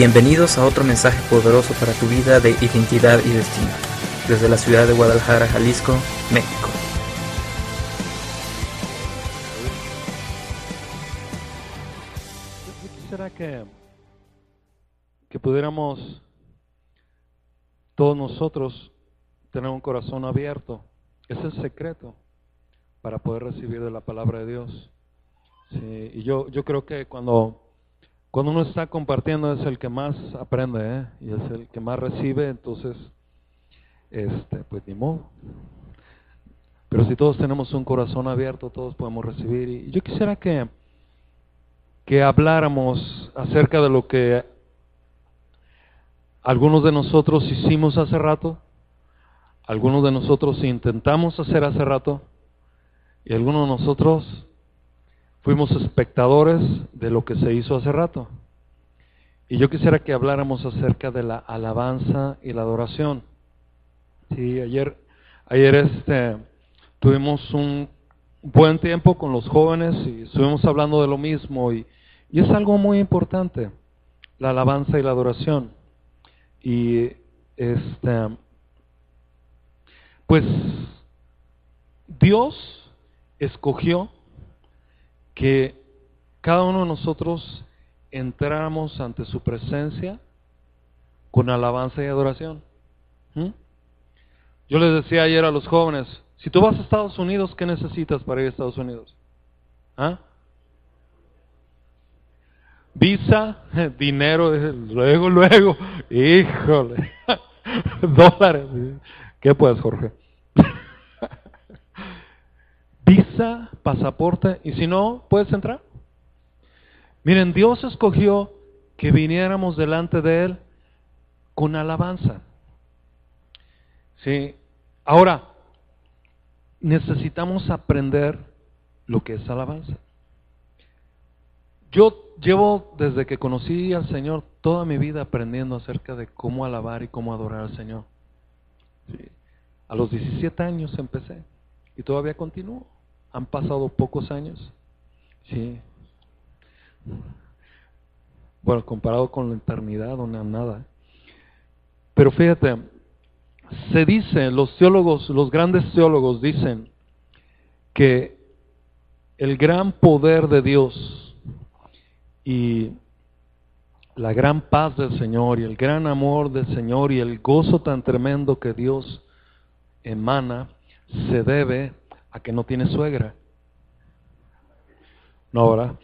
Bienvenidos a otro mensaje poderoso para tu vida de identidad y destino, desde la ciudad de Guadalajara, Jalisco, México. Yo quisiera que, que pudiéramos todos nosotros tener un corazón abierto. Es el secreto para poder recibir de la palabra de Dios. Y yo, yo creo que cuando cuando uno está compartiendo es el que más aprende ¿eh? y es el que más recibe, entonces, este, pues ni modo. Pero si todos tenemos un corazón abierto, todos podemos recibir. Y yo quisiera que, que habláramos acerca de lo que algunos de nosotros hicimos hace rato, algunos de nosotros intentamos hacer hace rato, y algunos de nosotros fuimos espectadores de lo que se hizo hace rato. Y yo quisiera que habláramos acerca de la alabanza y la adoración. Sí, ayer, ayer este, tuvimos un buen tiempo con los jóvenes y estuvimos hablando de lo mismo y, y es algo muy importante, la alabanza y la adoración. Y este, pues Dios escogió que cada uno de nosotros entráramos ante su presencia con alabanza y adoración. ¿Mm? Yo les decía ayer a los jóvenes, si tú vas a Estados Unidos, ¿qué necesitas para ir a Estados Unidos? ¿Ah? Visa, dinero, luego, luego, híjole, dólares. ¿Qué puedes, Jorge? Pasaporte, y si no, puedes entrar. Miren, Dios escogió que viniéramos delante de Él con alabanza. Sí. Ahora, necesitamos aprender lo que es alabanza. Yo llevo desde que conocí al Señor toda mi vida aprendiendo acerca de cómo alabar y cómo adorar al Señor. A los 17 años empecé y todavía continúo. Han pasado pocos años. Sí. Bueno, comparado con la eternidad, no nada. Pero fíjate, se dice, los teólogos, los grandes teólogos dicen que el gran poder de Dios y la gran paz del Señor y el gran amor del Señor y el gozo tan tremendo que Dios emana se debe a que no tiene suegra. No, ¿verdad?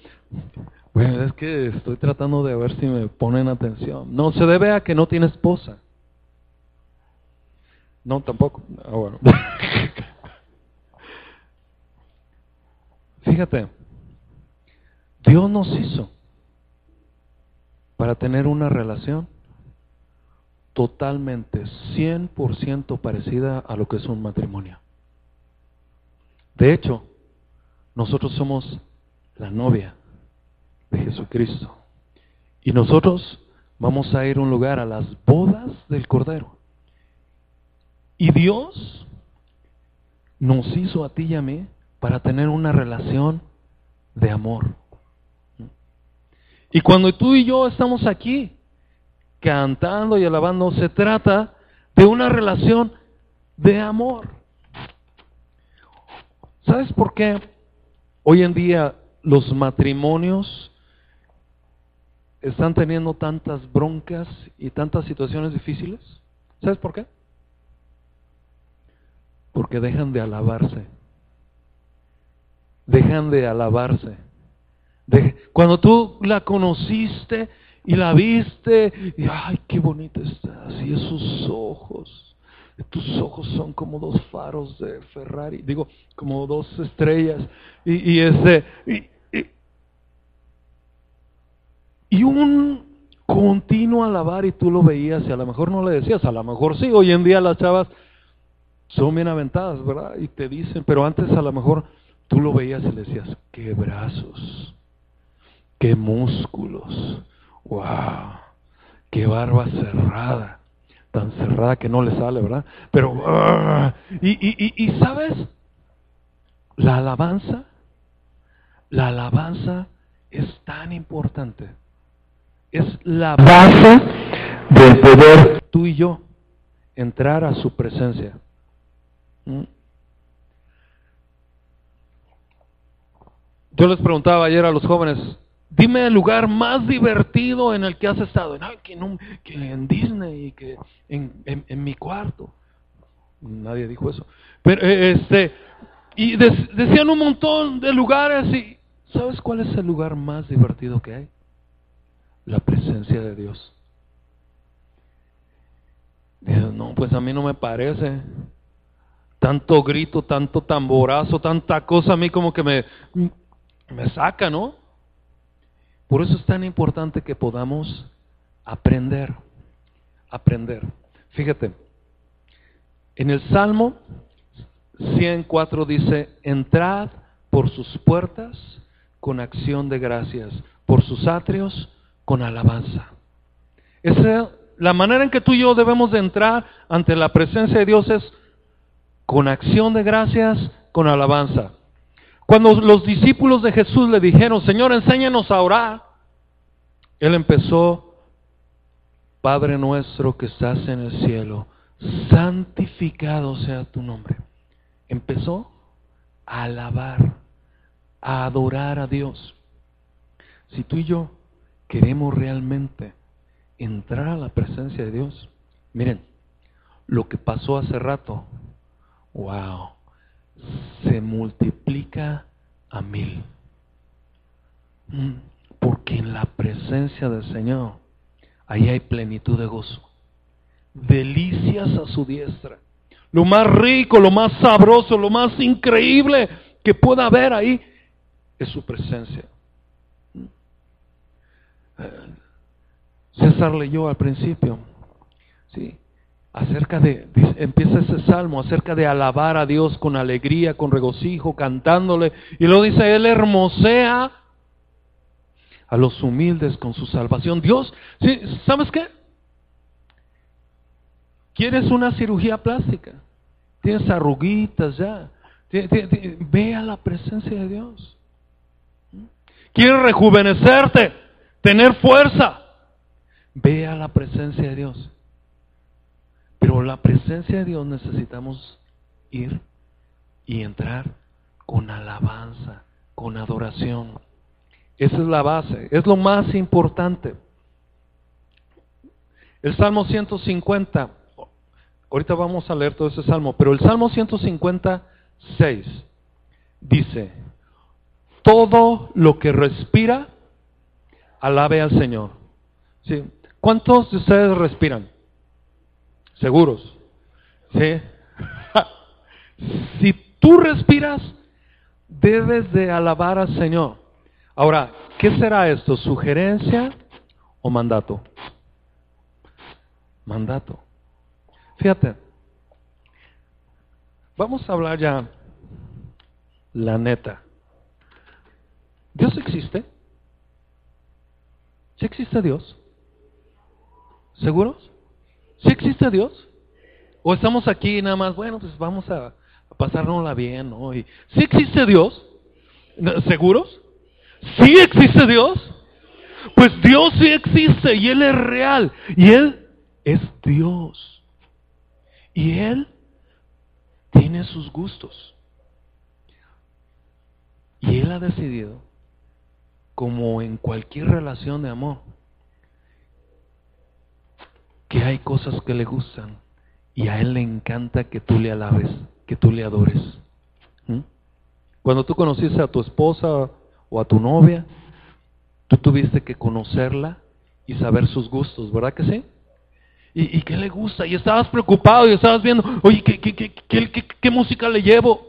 Bueno, es que estoy tratando de ver si me ponen atención. No, se debe a que no tiene esposa. No, tampoco. Ah, bueno. Fíjate, Dios nos hizo para tener una relación totalmente, 100% parecida a lo que es un matrimonio. De hecho, nosotros somos la novia de Jesucristo. Y nosotros vamos a ir a un lugar, a las bodas del Cordero. Y Dios nos hizo a ti y a mí para tener una relación de amor. Y cuando tú y yo estamos aquí cantando y alabando, se trata de una relación de amor. ¿Sabes por qué hoy en día los matrimonios están teniendo tantas broncas y tantas situaciones difíciles? ¿Sabes por qué? Porque dejan de alabarse. Dejan de alabarse. cuando tú la conociste y la viste, y ay, qué bonita estás, y esos ojos, tus ojos son como dos faros de Ferrari, digo, como dos estrellas, y, y ese, y, y, un continuo alabar y tú lo veías y a lo mejor no le decías, a lo mejor sí, hoy en día las chavas son bien aventadas, ¿verdad? Y te dicen, pero antes a lo mejor tú lo veías y le decías, qué brazos, qué músculos, wow, qué barba cerrada tan cerrada que no le sale, ¿verdad? Pero, ah, y, y, y, y sabes, la alabanza, la alabanza es tan importante es la base del poder tú y yo entrar a su presencia. ¿Mm? Yo les preguntaba ayer a los jóvenes, dime el lugar más divertido en el que has estado. que, en, Disney y que en, mi cuarto. Nadie dijo eso. Pero eh, este, y decían un montón de lugares y ¿sabes cuál es el lugar más divertido que hay? La presencia de Dios. no, pues a mí no me parece. Tanto grito, tanto tamborazo, tanta cosa a mí como que me, me saca, ¿no? Por eso es tan importante que podamos aprender, aprender. Fíjate, en el Salmo 104 dice, entrad por sus puertas con acción de gracias, por sus atrios con alabanza. Esa, la manera en que tú y yo debemos de entrar ante la presencia de Dios es con acción de gracias, con alabanza. Cuando los discípulos de Jesús le dijeron, Señor, enséñanos a orar, Él empezó, Padre nuestro que estás en el cielo, santificado sea tu nombre. Empezó a alabar, a adorar a Dios. Si tú y yo queremos realmente entrar a la presencia de Dios, miren, lo que pasó hace rato, wow, se multiplica a mil. Porque en la presencia del Señor, ahí hay plenitud de gozo. Delicias a su diestra. Lo más rico, lo más sabroso, lo más increíble que pueda haber ahí es su presencia. Eh, César leyó al principio. ¿sí? Acerca de, empieza ese salmo, acerca de alabar a Dios con alegría, con regocijo, cantándole. Y luego dice, Él hermosea a los humildes con su salvación. Dios, ¿sí? ¿sabes qué? ¿Quieres una cirugía plástica? Tienes arruguitas ya. Ve a la presencia de Dios. ¿Quieres rejuvenecerte? Tener fuerza. Ve a la presencia de Dios. Pero la presencia de Dios necesitamos ir y entrar con alabanza, con adoración. Esa es la base, es lo más importante. El Salmo 150, ahorita vamos a leer todo ese salmo, pero el Salmo 156 dice, todo lo que respira, alabe al Señor. ¿Cuántos de ustedes respiran? Seguros. ¿Sí? si tú respiras, debes de alabar al Señor. Ahora, ¿qué será esto? ¿Sugerencia o mandato? Mandato. Fíjate, vamos a hablar ya la neta. ¿Dios existe? ¿Sí existe Dios? ¿Seguros? ¿Sí existe Dios? ¿O estamos aquí nada más, bueno, pues vamos a, pasárnosla bien, ¿no? ¿Sí existe Dios? ¿Seguros? ¿Sí existe Dios? Pues Dios sí existe y Él es real y Él es Dios. Y Él tiene sus gustos. Y Él ha decidido, como en cualquier relación de amor, que hay cosas que le gustan y a Él le encanta que tú le alabes, que tú le adores. ¿Mm? Cuando tú conociste a tu esposa o a tu novia, tú tuviste que conocerla y saber sus gustos, ¿verdad que sí? ¿Y, qué le gusta? Y estabas preocupado y estabas viendo, oye, ¿qué, qué, qué, qué música le llevo?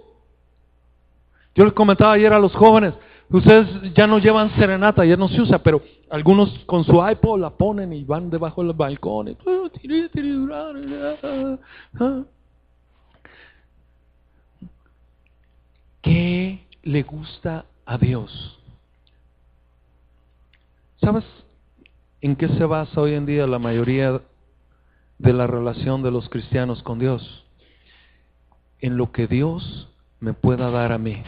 Yo les comentaba ayer a los jóvenes, ustedes ya no llevan serenata, ya no se usa, pero algunos con su iPod la ponen y van debajo del balcón. ¿Qué le gusta a Dios? ¿Sabes en qué se basa hoy en día la mayoría de la relación de los cristianos con Dios? En lo que Dios me pueda dar a mí.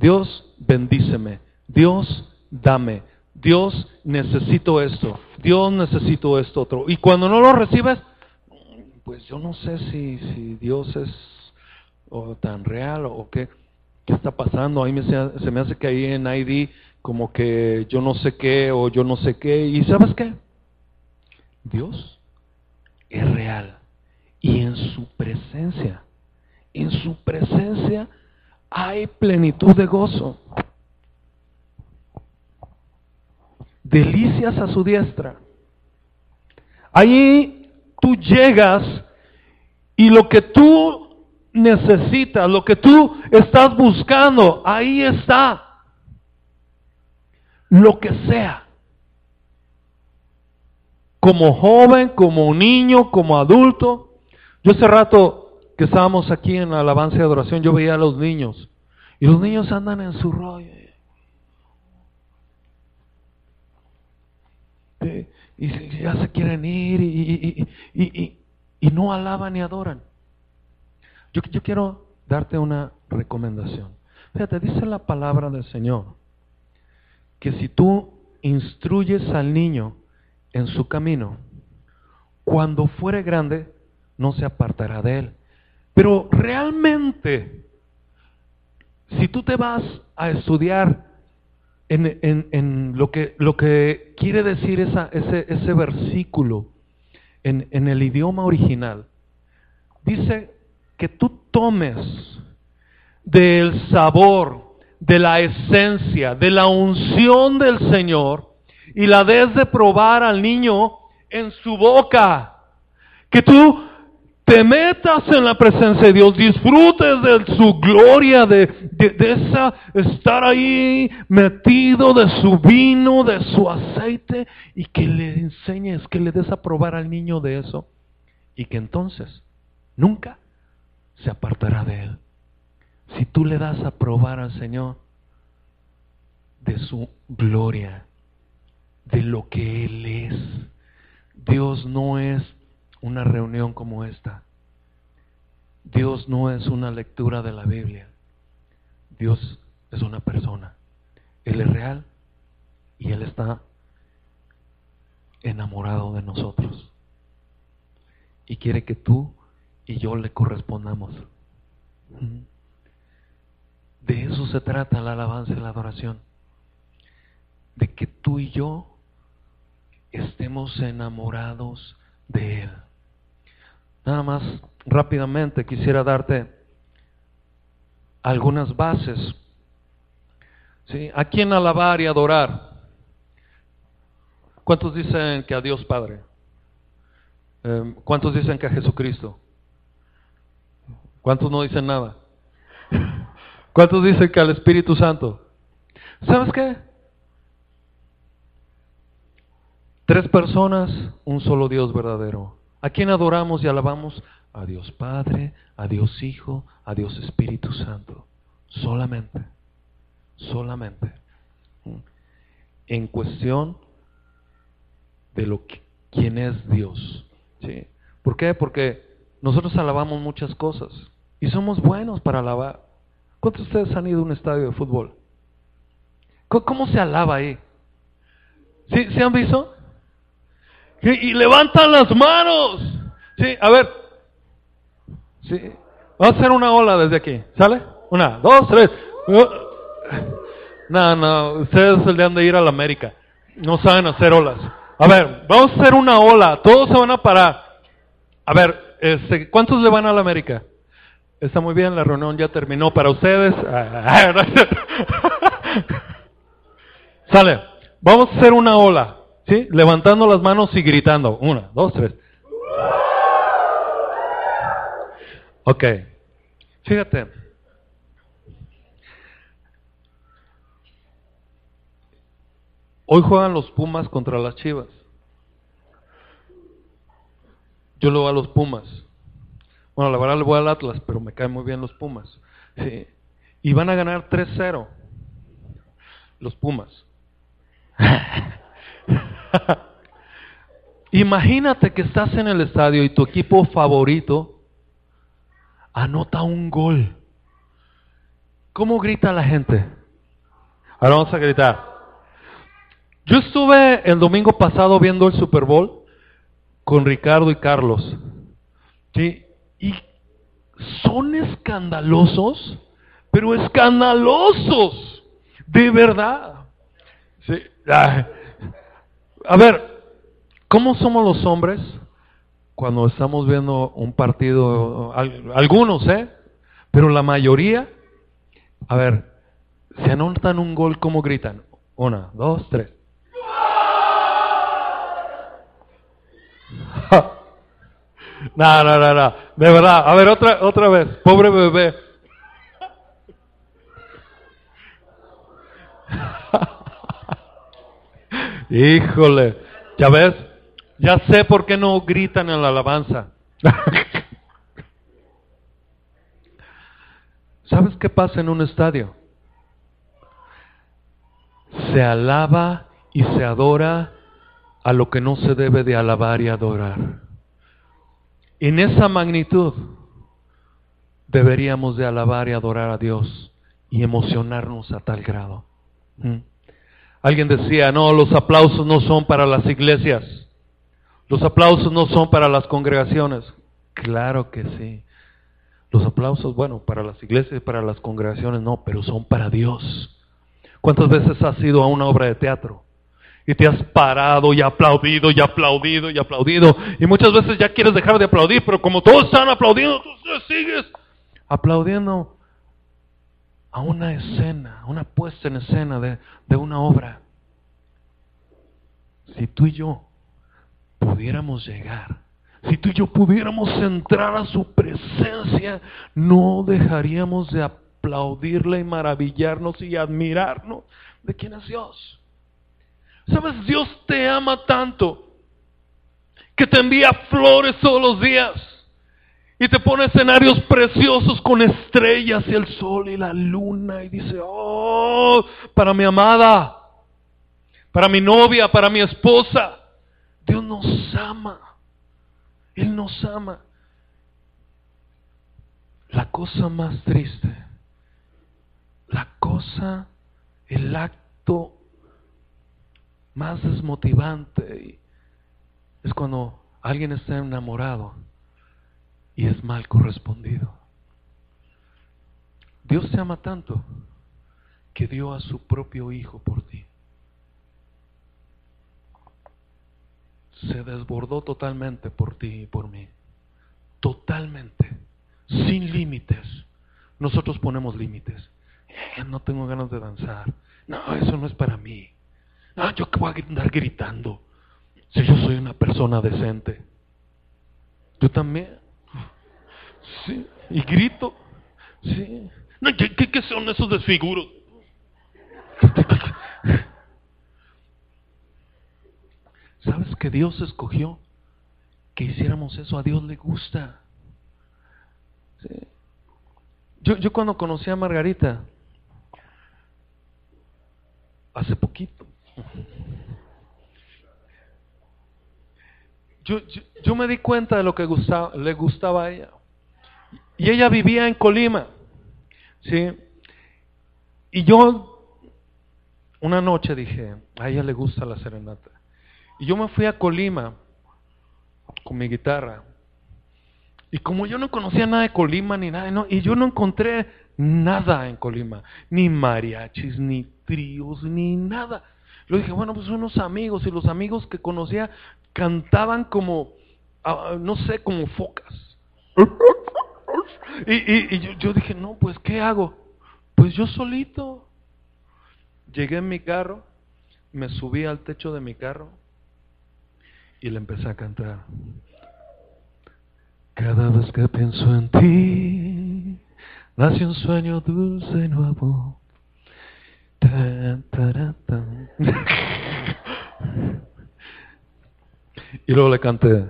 Dios bendíceme. Dios dame. Dios necesito esto, Dios necesito esto otro. Y cuando no lo recibes, pues yo no sé si, Dios es tan real o qué, qué está pasando. A mí me, se me hace que ahí en ID como que yo no sé qué o yo no sé qué. ¿Y sabes qué? Dios es real. Y en su presencia, en su presencia hay plenitud de gozo. Delicias a su diestra. Allí tú llegas y lo que tú necesitas, lo que tú estás buscando, ahí está. Lo que sea. Como joven, como niño, como adulto. Yo hace rato que estábamos aquí en la alabanza y adoración, yo veía a los niños. Y los niños andan en su rollo. Y ya se quieren ir y, y, y no alaban ni adoran. Yo, yo quiero darte una recomendación. Fíjate, dice la palabra del Señor que si tú instruyes al niño en su camino, cuando fuere grande, no se apartará de él. Pero realmente, si tú te vas a estudiar en, lo, que, lo, que, quiere decir ese, ese, versículo en, en el idioma original, dice que tú tomes del sabor, de la esencia, de la unción del Señor y la des de probar al niño en su boca. Que tú te metas en la presencia de Dios, disfrutes de su gloria, de, de, esa, estar ahí metido de su vino, de su aceite, y que le enseñes, que le des a probar al niño de eso, y que entonces nunca se apartará de él. Si tú le das a probar al Señor de su gloria, de lo que Él es, Dios no es una reunión como esta. Dios no es una lectura de la Biblia. Dios es una persona. Él es real y Él está enamorado de nosotros. Y quiere que tú y yo le correspondamos. De eso se trata la alabanza y la adoración. De que tú y yo estemos enamorados de Él. Nada más rápidamente quisiera darte algunas bases. ¿A quién alabar y adorar? ¿Cuántos dicen que a Dios Padre? Em, ¿Cuántos dicen que a Jesucristo? ¿Cuántos no dicen nada? ¿Cuántos dicen que al Espíritu Santo? ¿Sabes qué? Tres personas, un solo Dios verdadero. ¿A quién adoramos y alabamos? A Dios Padre, a Dios Hijo, a Dios Espíritu Santo. Solamente. Solamente. En cuestión de lo que, quién es Dios. ¿sí? ¿Por qué? Porque nosotros alabamos muchas cosas y somos buenos para alabar. ¿Cuántos de ustedes han ido a un estadio de fútbol? ¿Cómo se alaba ahí? ¿Sí, ¿Se han visto? Y, levantan las manos. Sí, a ver. Sí. Vamos a hacer una ola desde aquí. ¿Sale? Una, dos, tres. No, no, ustedes le han de ir a la América. No saben hacer olas. A ver, vamos a hacer una ola. Todos se van a parar. A ver, este, ¿cuántos le van a la América? Está muy bien, la reunión ya terminó para ustedes. Sale, vamos a hacer una ola. ¿Sí? Levantando las manos y gritando. Una, dos, tres. Ok. Fíjate. Hoy juegan los Pumas contra las Chivas. Yo le voy a los Pumas. Bueno, la verdad le voy al Atlas, pero me caen muy bien los Pumas. Sí. Y van a ganar 3-0. Los Pumas. Imagínate que estás en el estadio y tu equipo favorito anota un gol. ¿Cómo grita la gente? Ahora vamos a gritar. Yo estuve el domingo pasado viendo el Super Bowl con Ricardo y Carlos. ¿sí? Y son escandalosos, pero escandalosos, de verdad. Sí. A ver, ¿cómo somos los hombres cuando estamos viendo un partido? Algunos, ¿eh? Pero la mayoría, a ver, si anotan un gol, ¿cómo gritan? Una, dos, tres. No, no, no, no. De verdad. A ver, otra, otra vez. Pobre bebé. Híjole. ¿Ya ves? Ya sé por qué no gritan en la alabanza. ¿Sabes qué pasa en un estadio? Se alaba y se adora a lo que no se debe de alabar y adorar. En esa magnitud deberíamos de alabar y adorar a Dios y emocionarnos a tal grado. ¿Mm? Alguien decía, no, los aplausos no son para las iglesias, los aplausos no son para las congregaciones. Claro que sí. Los aplausos, bueno, para las iglesias y para las congregaciones no, pero son para Dios. ¿Cuántas veces has ido a una obra de teatro? Y te has parado y aplaudido y aplaudido y aplaudido. Y muchas veces ya quieres dejar de aplaudir, pero como todos están aplaudiendo, tú sigues aplaudiendo a una escena, una puesta en escena de, de una obra. Si tú y yo pudiéramos llegar, si tú y yo pudiéramos entrar a su presencia, no dejaríamos de aplaudirle y maravillarnos y admirarnos de quién es Dios. Sabes, Dios te ama tanto que te envía flores todos los días y te pone escenarios preciosos con estrellas y el sol y la luna y dice, oh, para mi amada, para mi novia, para mi esposa, Dios nos ama, Él nos ama. La cosa más triste, la cosa, el acto más desmotivante es cuando alguien está enamorado y es mal correspondido. Dios te ama tanto que dio a su propio hijo por ti. Se desbordó totalmente por ti y por mí. Totalmente. Sin límites. Nosotros ponemos límites. Eh, no tengo ganas de danzar. No, eso no es para mí. Ah, yo que voy a andar gritando. Si yo soy una persona decente. Yo también. Sí. Y grito. Sí. ¿qué, son esos desfiguros? ¿Sabes que Dios escogió que hiciéramos eso? A Dios le gusta. Yo, yo cuando conocí a Margarita, hace poquito, yo, me di cuenta de lo que le gustaba a ella. Y ella vivía en Colima. ¿sí? Y yo una noche dije, a ella le gusta la serenata. Y yo me fui a Colima con mi guitarra. Y como yo no conocía nada de Colima ni nada, no, y yo no encontré nada en Colima, ni mariachis, ni tríos, ni nada. Yo dije, bueno, pues unos amigos, y los amigos que conocía cantaban como, ah, no sé, como focas. Y, yo, dije, no, pues ¿qué hago? Pues yo solito. Llegué en mi carro, me subí al techo de mi carro y le empecé a cantar. Cada vez que pienso en ti, nace un sueño dulce y nuevo. y luego le canté,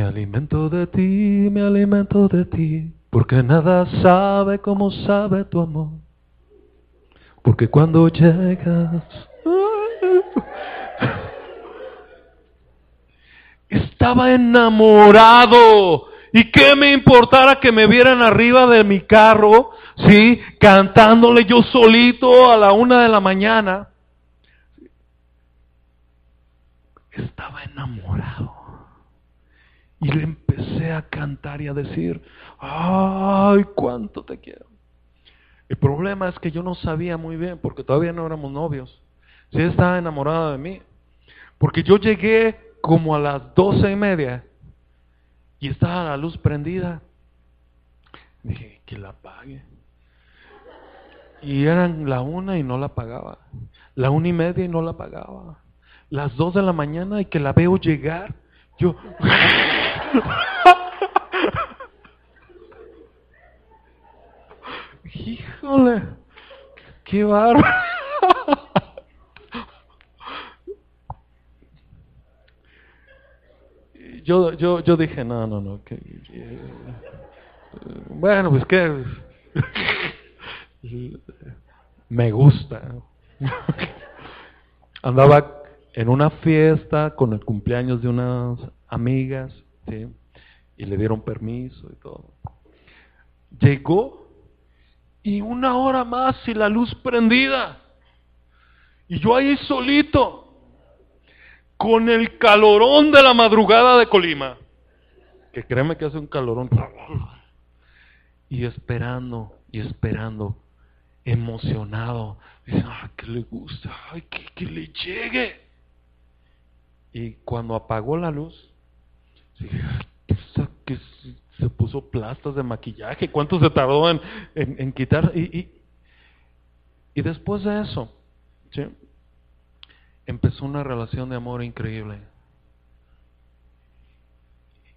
me alimento de ti, me alimento de ti, porque nada sabe como sabe tu amor. Porque cuando llegas, estaba enamorado. Y que me importara que me vieran arriba de mi carro ¿sí? Cantándole yo solito a la una de la mañana. estaba enamorado. Y le empecé a cantar y a decir, ay, cuánto te quiero. El problema es que yo no sabía muy bien, porque todavía no éramos novios. Si ella estaba enamorada de mí. Porque yo llegué como a las doce y media y estaba la luz prendida. Dije, que la apague. Y eran la una y no la pagaba. La una y media y no la pagaba. Las dos de la mañana y que la veo llegar. Yo. Híjole. Qué bárbaro. Yo, yo, yo dije, no, no, no. Que, bueno, pues que me gusta. Andaba en una fiesta con el cumpleaños de unas amigas, y le dieron permiso y todo. Llegó y una hora más y la luz prendida. Y yo ahí solito, con el calorón de la madrugada de Colima, que créeme que hace un calorón, y esperando, y esperando emocionado. Ah, que le gusta, ay, que, le llegue. Y cuando apagó la luz, que se puso plastas de maquillaje, cuánto se tardó en, en, quitar. Y, y, y, después de eso, ¿sí? empezó una relación de amor increíble.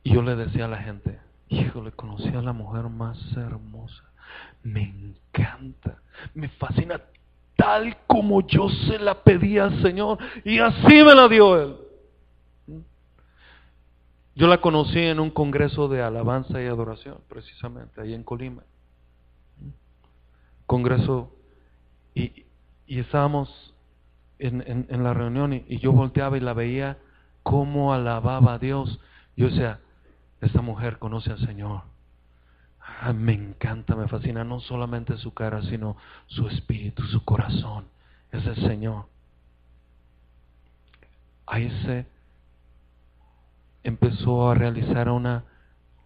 Y yo le decía a la gente, híjole, conocí a la mujer más hermosa me encanta, me fascina tal como yo se la pedía al Señor y así me la dio Él. Yo la conocí en un congreso de alabanza y adoración, precisamente, ahí en Colima. Congreso, y, y estábamos en, en, la reunión y, yo volteaba y la veía cómo alababa a Dios. Yo decía, esta mujer conoce al Señor. Ah, me encanta, me fascina no solamente su cara, sino su espíritu, su corazón. Es el Señor. Ahí se empezó a realizar una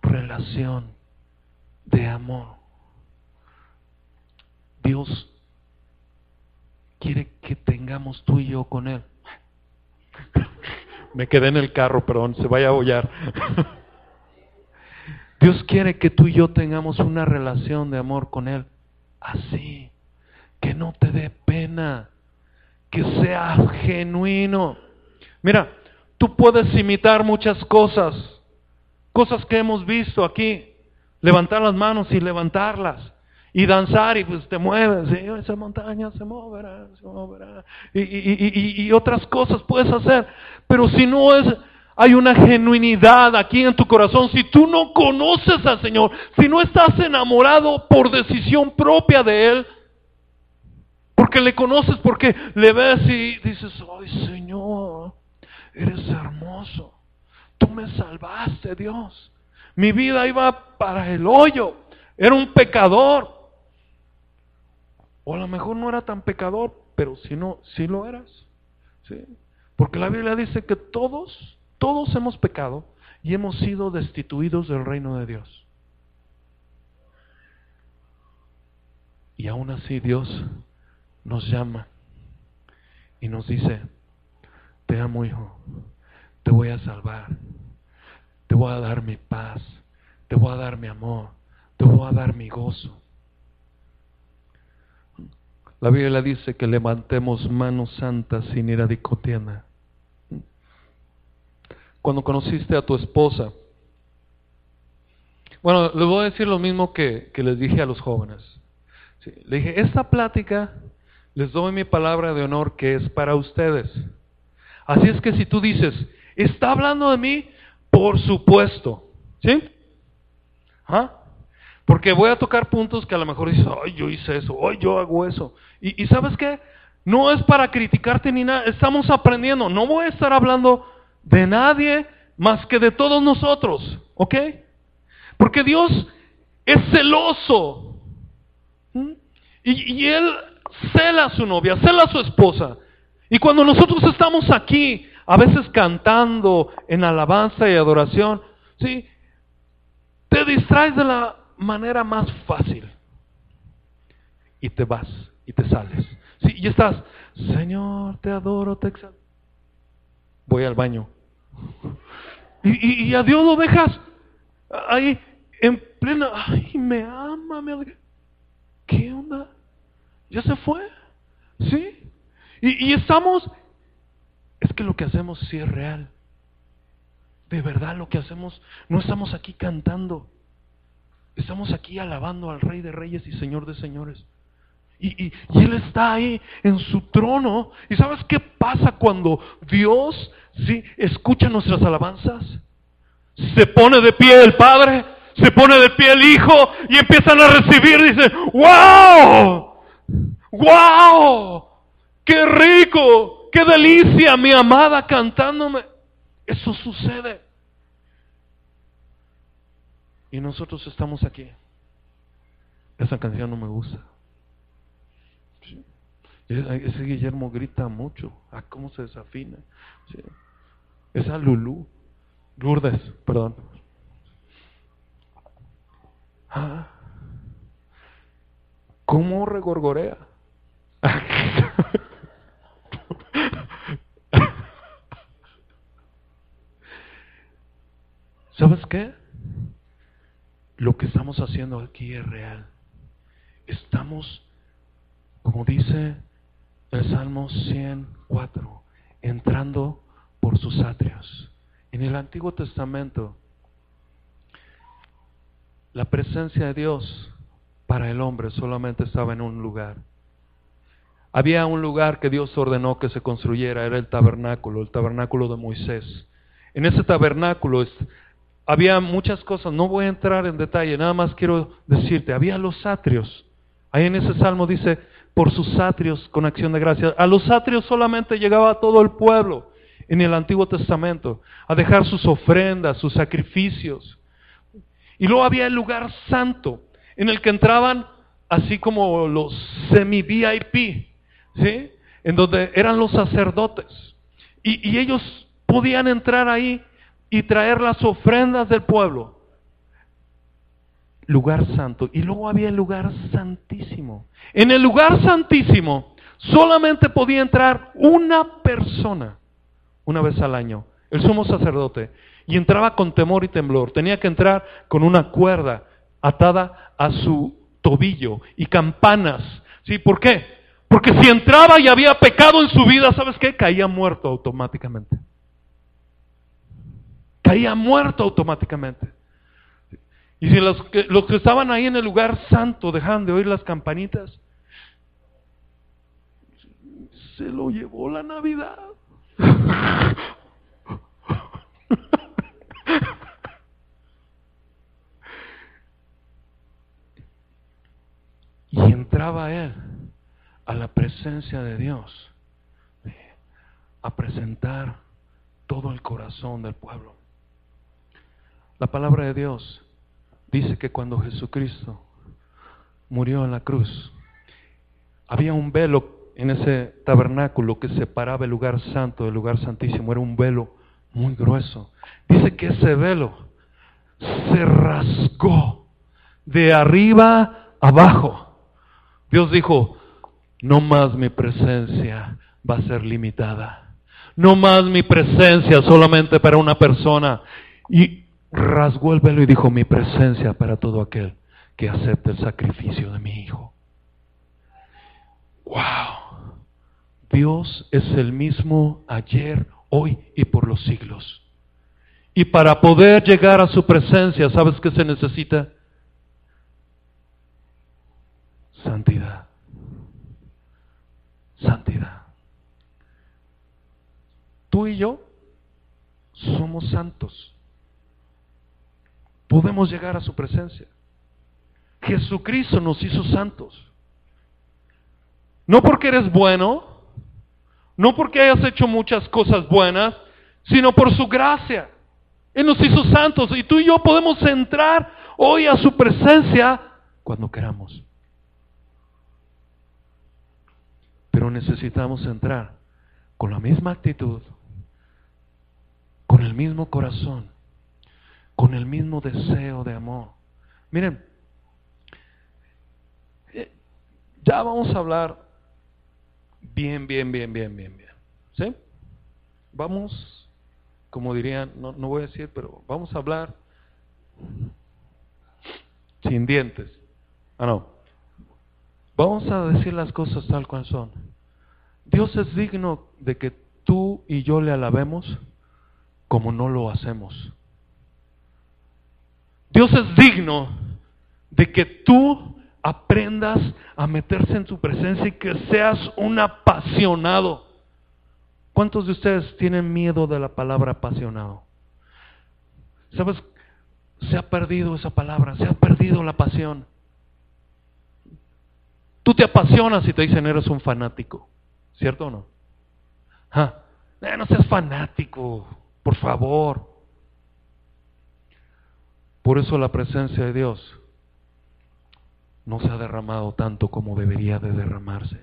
relación de amor. Dios quiere que tengamos tú y yo con Él. Me quedé en el carro, perdón, se vaya a hollar. Dios quiere que tú y yo tengamos una relación de amor con Él. Así. Que no te dé pena. Que sea genuino. Mira, tú puedes imitar muchas cosas. Cosas que hemos visto aquí. Levantar las manos y levantarlas. Y danzar y pues te mueves. Y esa montaña se moverá, se moverá. Y, y, y otras cosas puedes hacer. Pero si no es hay una genuinidad aquí en tu corazón. Si tú no conoces al Señor, si no estás enamorado por decisión propia de Él, porque le conoces, porque le ves y dices, ay Señor, eres hermoso. Tú me salvaste, Dios. Mi vida iba para el hoyo. Era un pecador. O a lo mejor no era tan pecador, pero si no, sí lo eras. ¿sí? Porque la Biblia dice que todos todos hemos pecado y hemos sido destituidos del reino de Dios. Y aún así Dios nos llama y nos dice, te amo hijo, te voy a salvar, te voy a dar mi paz, te voy a dar mi amor, te voy a dar mi gozo. La Biblia dice que levantemos manos santas sin ira de cuando conociste a tu esposa. Bueno, les voy a decir lo mismo que, les dije a los jóvenes. le dije, esta plática les doy mi palabra de honor que es para ustedes. Así es que si tú dices, ¿está hablando de mí? Por supuesto. ¿Sí? ¿Ah? Porque voy a tocar puntos que a lo mejor dices, ay, yo hice eso, ay, yo hago eso. Y, y sabes qué? No es para criticarte ni nada, estamos aprendiendo. No voy a estar hablando de nadie más que de todos nosotros, ¿ok? Porque Dios es celoso. Y, Él cela a su novia, cela a su esposa. Y cuando nosotros estamos aquí a veces cantando en alabanza y adoración, ¿sí? Te distraes de la manera más fácil y te vas y te sales. ¿sí? Y estás, Señor, te adoro, te exalto. Voy al baño. Y, a Dios lo dejas ahí en plena, ay, me ama, me ¿Qué onda? Ya se fue. ¿Sí? Y, y estamos, es que lo que hacemos sí es real. De verdad lo que hacemos, no estamos aquí cantando. Estamos aquí alabando al Rey de Reyes y Señor de Señores. Y, Él está ahí en su trono. ¿Y sabes qué pasa cuando Dios ¿sí? escucha nuestras alabanzas? Se pone de pie el Padre, se pone de pie el Hijo y empiezan a recibir. Dicen, ¡Wow! ¡Wow! ¡Qué rico! ¡Qué delicia! Mi amada cantándome. Eso sucede. Y nosotros estamos aquí. Esa canción no me gusta. Ese Guillermo grita mucho. ¿A ah, cómo se desafina? Esa Lulú. Lourdes, perdón. Ah. ¿Cómo regorgorea? ¿Sabes qué? Lo que estamos haciendo aquí es real. Estamos, como dice el Salmo 104, entrando por sus atrios. En el Antiguo Testamento, la presencia de Dios para el hombre solamente estaba en un lugar. Había un lugar que Dios ordenó que se construyera, era el tabernáculo, el tabernáculo de Moisés. En ese tabernáculo había muchas cosas, no voy a entrar en detalle, nada más quiero decirte, había los atrios. Ahí en ese salmo dice, por sus atrios con acción de gracias. A los atrios solamente llegaba todo el pueblo en el Antiguo Testamento a dejar sus ofrendas, sus sacrificios. Y luego había el lugar santo en el que entraban así como los semi-VIP, ¿sí? En donde eran los sacerdotes. Y, y ellos podían entrar ahí y traer las ofrendas del pueblo. Lugar santo. Y luego había el lugar santísimo. En el lugar santísimo solamente podía entrar una persona una vez al año, el sumo sacerdote. Y entraba con temor y temblor. Tenía que entrar con una cuerda atada a su tobillo y campanas. ¿Sí? ¿Por qué? Porque si entraba y había pecado en su vida, ¿sabes qué? Caía muerto automáticamente caía muerto automáticamente. Y si los que, los que estaban ahí en el lugar santo dejaban de oír las campanitas, se lo llevó la Navidad. y entraba él a la presencia de Dios a presentar todo el corazón del pueblo. La palabra de Dios dice que cuando Jesucristo murió en la cruz, había un velo en ese tabernáculo que separaba el lugar santo del lugar santísimo. Era un velo muy grueso. Dice que ese velo se rasgó de arriba abajo. Dios dijo, no más mi presencia va a ser limitada. No más mi presencia solamente para una persona. Y rasgó el velo y dijo, mi presencia para todo aquel que acepte el sacrificio de mi hijo. Wow. Dios es el mismo ayer, hoy y por los siglos. Y para poder llegar a su presencia, ¿sabes qué se necesita? Santidad. Santidad. Tú y yo somos santos podemos llegar a su presencia. Jesucristo nos hizo santos. No porque eres bueno, no porque hayas hecho muchas cosas buenas, sino por su gracia. Él nos hizo santos y tú y yo podemos entrar hoy a su presencia cuando queramos. Pero necesitamos entrar con la misma actitud, mismo corazón, con el mismo deseo de amor. Miren, eh, ya vamos a hablar bien, bien, bien, bien, bien, bien. ¿Sí? Vamos, como dirían, no, no voy a decir, pero vamos a hablar sin dientes. Ah, no. Vamos a decir las cosas tal cual son. Dios es digno de que tú y yo le alabemos como no lo hacemos. Dios es digno de que tú aprendas a meterse en su presencia y que seas un apasionado. ¿Cuántos de ustedes tienen miedo de la palabra apasionado? ¿Sabes? Se ha perdido esa palabra, se ha perdido la pasión. Tú te apasionas y te dicen eres un fanático, ¿cierto o no? Eh, no seas fanático, por favor. Por eso la presencia de Dios no se ha derramado tanto como debería de derramarse.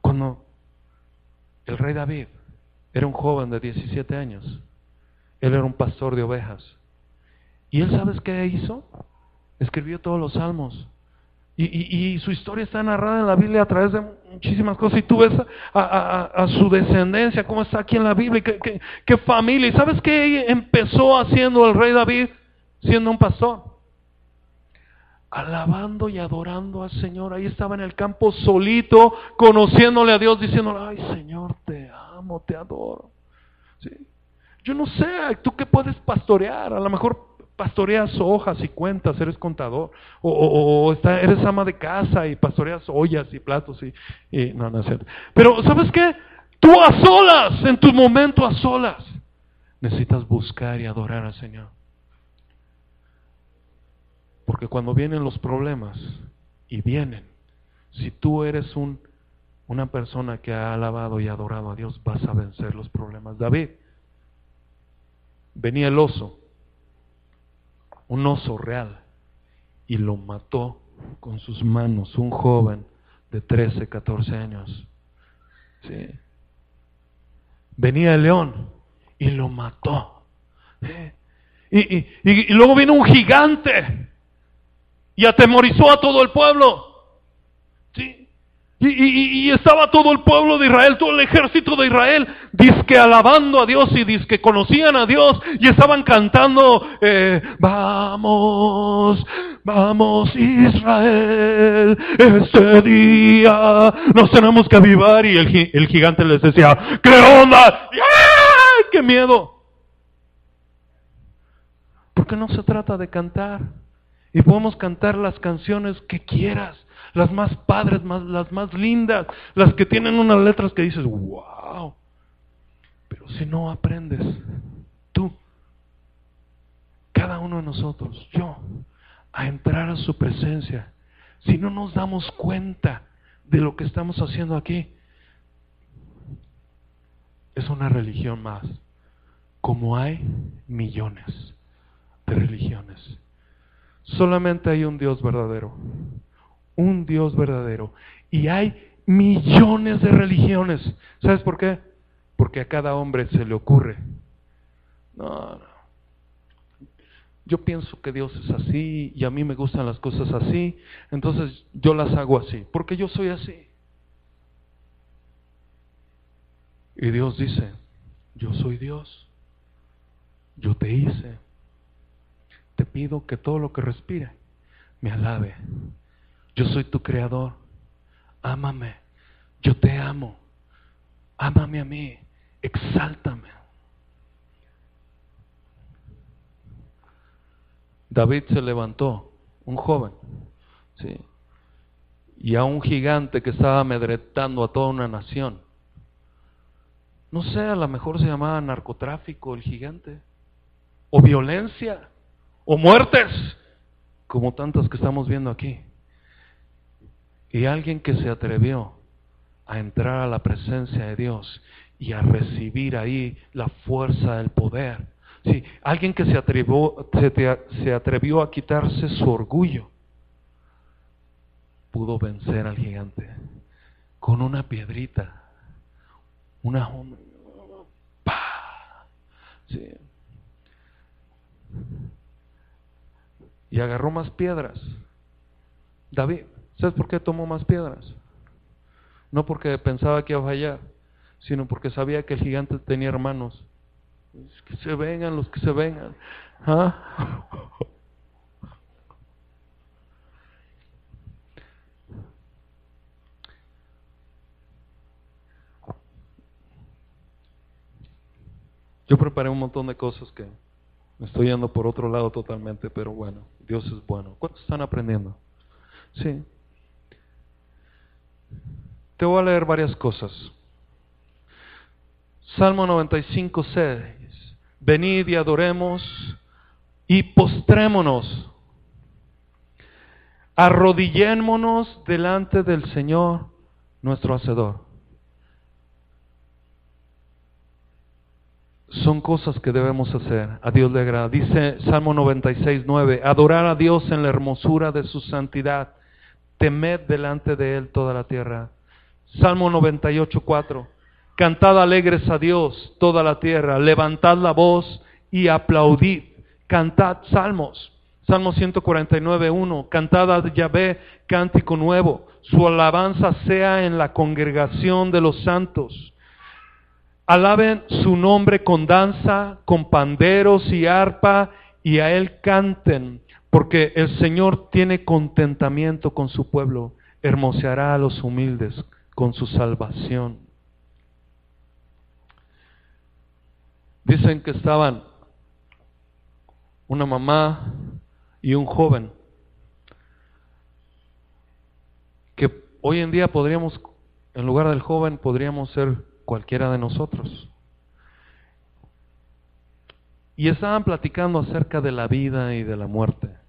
Cuando el rey David era un joven de 17 años, él era un pastor de ovejas. ¿Y él sabes qué hizo? Escribió todos los salmos. Y, su historia está narrada en la Biblia a través de muchísimas cosas. Y tú ves a, su descendencia, cómo está aquí en la Biblia, qué, qué familia. ¿Y sabes qué empezó haciendo el rey David siendo un pastor? alabando y adorando al Señor. Ahí estaba en el campo solito, conociéndole a Dios, diciéndole, ay Señor, te amo, te adoro. ¿Sí? Yo no sé, tú qué puedes pastorear, a lo mejor pastoreas hojas y cuentas, eres contador, o, eres ama de casa y pastoreas ollas y platos y, no, no es cierto. Pero ¿sabes qué? Tú a solas, en tu momento a solas, necesitas buscar y adorar al Señor. Porque cuando vienen los problemas, y vienen, si tú eres un, una persona que ha alabado y adorado a Dios, vas a vencer los problemas. David, venía el oso, un oso real, y lo mató con sus manos, un joven de 13, 14 años. ¿Sí? Venía el león y lo mató. Y, y, luego vino un gigante y atemorizó a todo el pueblo. ¿Sí? Y, estaba todo el pueblo de Israel, todo el ejército de Israel, disque alabando a Dios y disque conocían a Dios y estaban cantando, eh, vamos, vamos Israel, este día nos tenemos que avivar y el, el gigante les decía, ¿qué onda? ¡Ay, ¡Qué miedo! Porque no se trata de cantar. Y podemos cantar las canciones que quieras, las más padres, las más lindas, las que tienen unas letras que dices, wow. Pero si no aprendes, tú, cada uno de nosotros, yo, a entrar a su presencia, si no nos damos cuenta de lo que estamos haciendo aquí, es una religión más, como hay millones de religiones. Solamente hay un Dios verdadero. Un Dios verdadero. Y hay millones de religiones. ¿Sabes por qué? Porque a cada hombre se le ocurre. No, no. Yo pienso que Dios es así y a mí me gustan las cosas así. Entonces yo las hago así. Porque yo soy así. Y Dios dice, yo soy Dios. Yo te hice te pido que todo lo que respire me alabe. Yo soy tu creador. Ámame. Yo te amo. Ámame a mí. Exáltame. David se levantó, un joven, ¿sí? y a un gigante que estaba amedretando a toda una nación. No sé, a lo mejor se llamaba narcotráfico el gigante, o violencia o muertes, como tantas que estamos viendo aquí. Y alguien que se atrevió a entrar a la presencia de Dios y a recibir ahí la fuerza del poder. Sí, alguien que se atrevió, se, atrevió a quitarse su orgullo, pudo vencer al gigante con una piedrita, una Sí. Y agarró más piedras. David, ¿sabes por qué tomó más piedras? No porque pensaba que iba a fallar, sino porque sabía que el gigante tenía hermanos. Que se vengan los que se vengan. ¿Ah? Yo preparé un montón de cosas que me estoy yendo por otro lado totalmente, pero bueno, Dios es bueno. ¿Cuántos están aprendiendo? Sí. Te voy a leer varias cosas. Salmo 95, 6. Venid y adoremos y postrémonos. Arrodillémonos delante del Señor, nuestro Hacedor. son cosas que debemos hacer. A Dios le agrada. Dice Salmo 96, 9, adorar a Dios en la hermosura de su santidad. Temed delante de Él toda la tierra. Salmo 98, 4, cantad alegres a Dios toda la tierra. Levantad la voz y aplaudid. Cantad salmos. Salmo 149, 1, cantad a Yahvé cántico nuevo. Su alabanza sea en la congregación de los santos. Alaben su nombre con danza, con panderos y arpa, y a Él canten, porque el Señor tiene contentamiento con su pueblo, hermoseará a los humildes con su salvación. Dicen que estaban una mamá y un joven, que hoy en día podríamos, en lugar del joven, podríamos ser cualquiera de nosotros. Y estaban platicando acerca de la vida y de la muerte.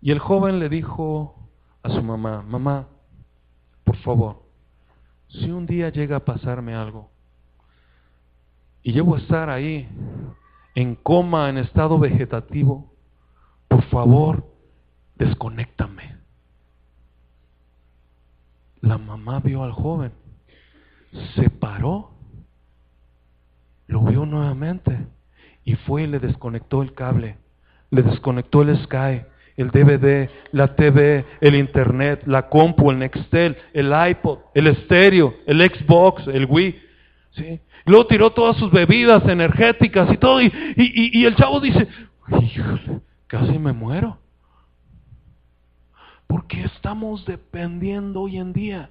Y el joven le dijo a su mamá, mamá, por favor, si un día llega a pasarme algo y llego a estar ahí en coma, en estado vegetativo, por favor, desconéctame. La mamá vio al joven se paró, lo vio nuevamente y fue y le desconectó el cable, le desconectó el Sky, el DVD, la TV, el Internet, la compu, el Nextel, el iPod, el estéreo, el Xbox, el Wii. ¿sí? Luego tiró todas sus bebidas energéticas y todo. Y, y, y el chavo dice, híjole, casi me muero. ¿Por qué estamos dependiendo hoy en día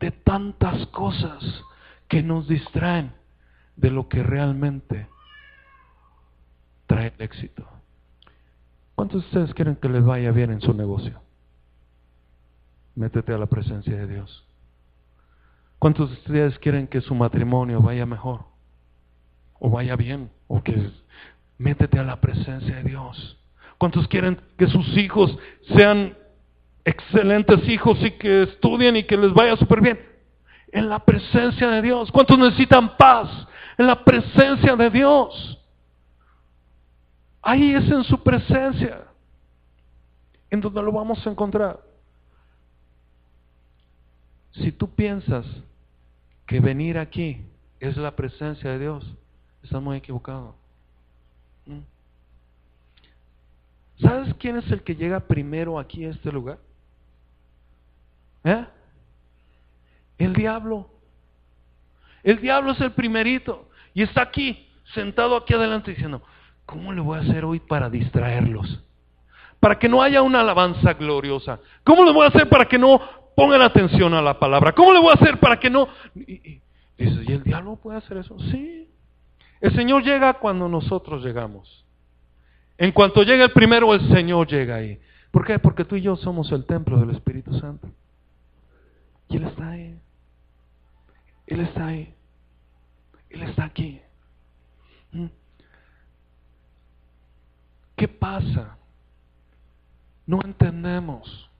de tantas cosas que nos distraen de lo que realmente trae el éxito. ¿Cuántos de ustedes quieren que les vaya bien en su negocio? Métete a la presencia de Dios. ¿Cuántos de ustedes quieren que su matrimonio vaya mejor? O vaya bien, o que métete a la presencia de Dios. ¿Cuántos quieren que sus hijos sean excelentes hijos y que estudien y que les vaya súper bien. En la presencia de Dios. ¿Cuántos necesitan paz? En la presencia de Dios. Ahí es en su presencia. En donde lo vamos a encontrar. Si tú piensas que venir aquí es la presencia de Dios, estás muy equivocado. ¿Mm? ¿Sabes quién es el que llega primero aquí a este lugar? ¿Eh? El diablo. El diablo es el primerito. Y está aquí, sentado aquí adelante diciendo, ¿cómo le voy a hacer hoy para distraerlos? Para que no haya una alabanza gloriosa. ¿Cómo le voy a hacer para que no pongan atención a la palabra? ¿Cómo le voy a hacer para que no... Dices, ¿y el diablo puede hacer eso? Sí. El Señor llega cuando nosotros llegamos. En cuanto llega el primero, el Señor llega ahí. ¿Por qué? Porque tú y yo somos el templo del Espíritu Santo. Y Él está ahí. Él está ahí. Él está aquí. ¿Mm? ¿Qué pasa? No entendemos.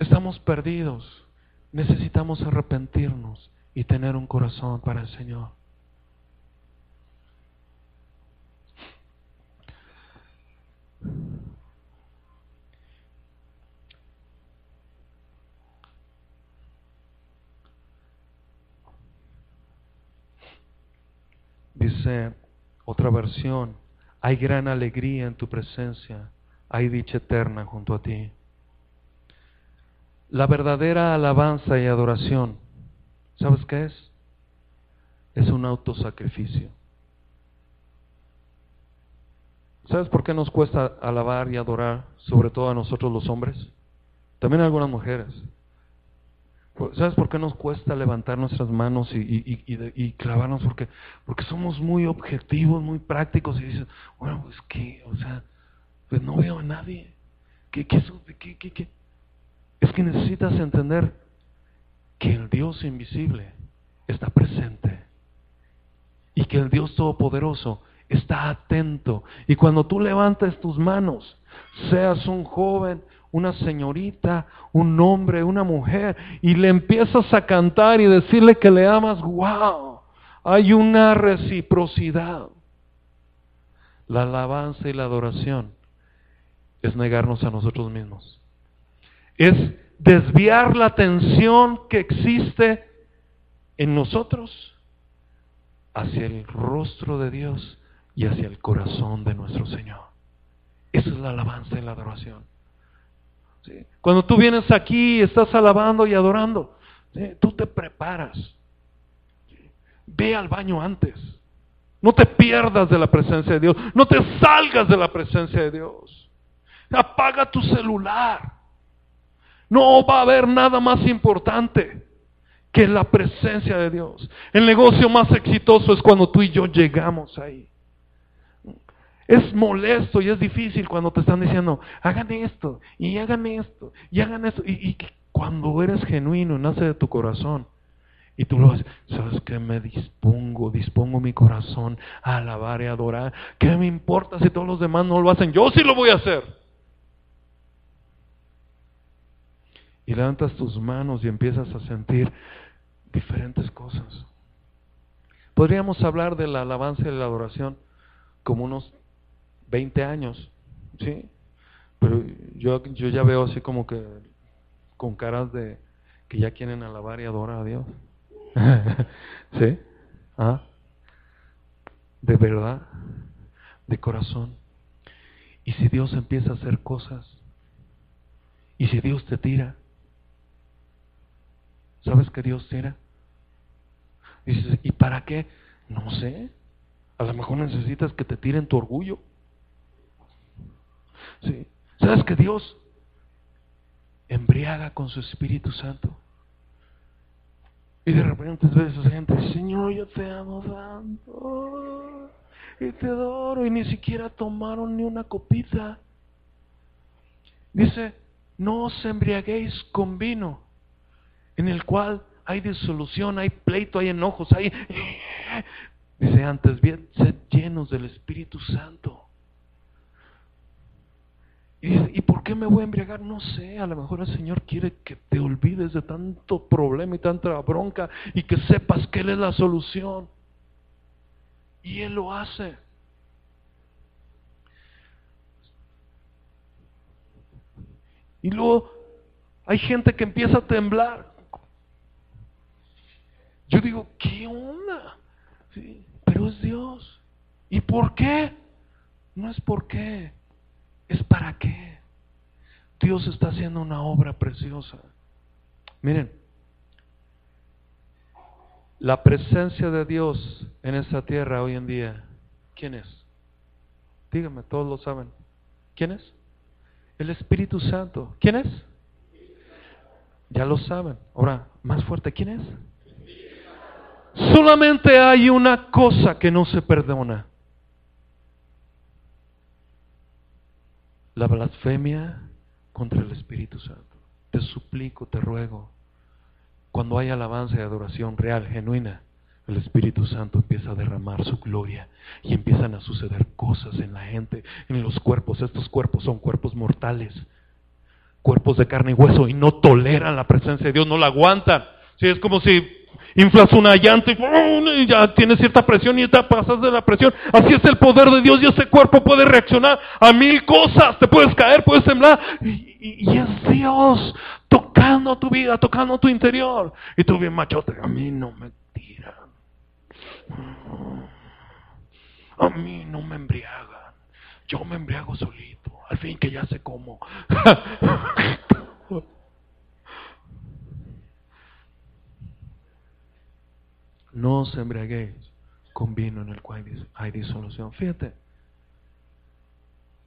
Estamos perdidos. Necesitamos arrepentirnos y tener un corazón para el Señor. Dice Otra versión, hay gran alegría en tu presencia, hay dicha eterna junto a ti. La verdadera alabanza y adoración, ¿sabes qué es? Es un autosacrificio. ¿Sabes por qué nos cuesta alabar y adorar, sobre todo a nosotros los hombres? También a algunas mujeres. ¿Sabes por qué nos cuesta levantar nuestras manos y, clavarnos? Porque, porque somos muy objetivos, muy prácticos y dices, bueno, pues que, o sea, pues no veo a nadie. ¿Qué, qué, qué, qué? Es que necesitas entender que el Dios invisible está presente y que el Dios Todopoderoso está atento. Y cuando tú levantes tus manos, seas un joven, una señorita, un hombre, una mujer, y le empiezas a cantar y decirle que le amas, wow, hay una reciprocidad. La alabanza y la adoración es negarnos a nosotros mismos. Es desviar la atención que existe en nosotros hacia el rostro de Dios y hacia el corazón de nuestro Señor. Esa es la alabanza y la adoración. Cuando tú vienes aquí, estás alabando y adorando, tú te preparas. Ve al baño antes. No te pierdas de la presencia de Dios. No te salgas de la presencia de Dios. Apaga tu celular. No va a haber nada más importante que la presencia de Dios. El negocio más exitoso es cuando tú y yo llegamos ahí. Es molesto y es difícil cuando te están diciendo, hagan esto, y hagan esto, y hagan esto. Y, cuando eres genuino, nace de tu corazón. Y tú lo haces, ¿sabes qué? Me dispongo, dispongo mi corazón a alabar y adorar. ¿Qué me importa si todos los demás no lo hacen? Yo sí lo voy a hacer. Y levantas tus manos y empiezas a sentir diferentes cosas. Podríamos hablar de la alabanza y la adoración como unos 20 años, ¿sí? Pero yo, yo ya veo así como que con caras de que ya quieren alabar y adorar a Dios. ¿Sí? ¿Ah? De verdad, de corazón. Y si Dios empieza a hacer cosas, y si Dios te tira, ¿sabes que Dios tira? Dices, ¿y para qué? No sé. A lo mejor necesitas que te tiren tu orgullo. Sí. ¿Sabes que Dios embriaga con su Espíritu Santo? Y de repente ves a esa gente, Señor, yo te amo tanto. Y te adoro. Y ni siquiera tomaron ni una copita. Dice, no os embriaguéis con vino, en el cual hay disolución, hay pleito, hay enojos, hay... Dice antes, bien, sed llenos del Espíritu Santo. ¿Y, por qué me voy a embriagar? No sé, a lo mejor el Señor quiere que te olvides de tanto problema y tanta bronca y que sepas que Él es la solución. Y Él lo hace. Y luego hay gente que empieza a temblar. Yo digo, ¿qué onda? pero es Dios. ¿Y por qué? No es por qué ¿Es para qué? Dios está haciendo una obra preciosa. Miren, la presencia de Dios en esta tierra hoy en día, ¿quién es? Díganme, todos lo saben. ¿Quién es? El Espíritu Santo. ¿Quién es? Ya lo saben. Ahora, más fuerte, ¿quién es? Solamente hay una cosa que no se perdona. La blasfemia contra el Espíritu Santo. Te suplico, te ruego, cuando hay alabanza y adoración real, genuina, el Espíritu Santo empieza a derramar su gloria y empiezan a suceder cosas en la gente, en los cuerpos. Estos cuerpos son cuerpos mortales, cuerpos de carne y hueso y no toleran la presencia de Dios, no la aguantan. Sí, es como si inflas una llanta y ya tienes cierta presión y te pasas de la presión. Así es el poder de Dios y ese cuerpo puede reaccionar a mil cosas. Te puedes caer, puedes temblar. Y, es Dios tocando tu vida, tocando tu interior. Y tú bien machote, a mí no me tiran. A mí no me embriagan. Yo me embriago solito. Al fin que ya sé cómo. no os embriaguéis con vino en el cual hay disolución. Fíjate,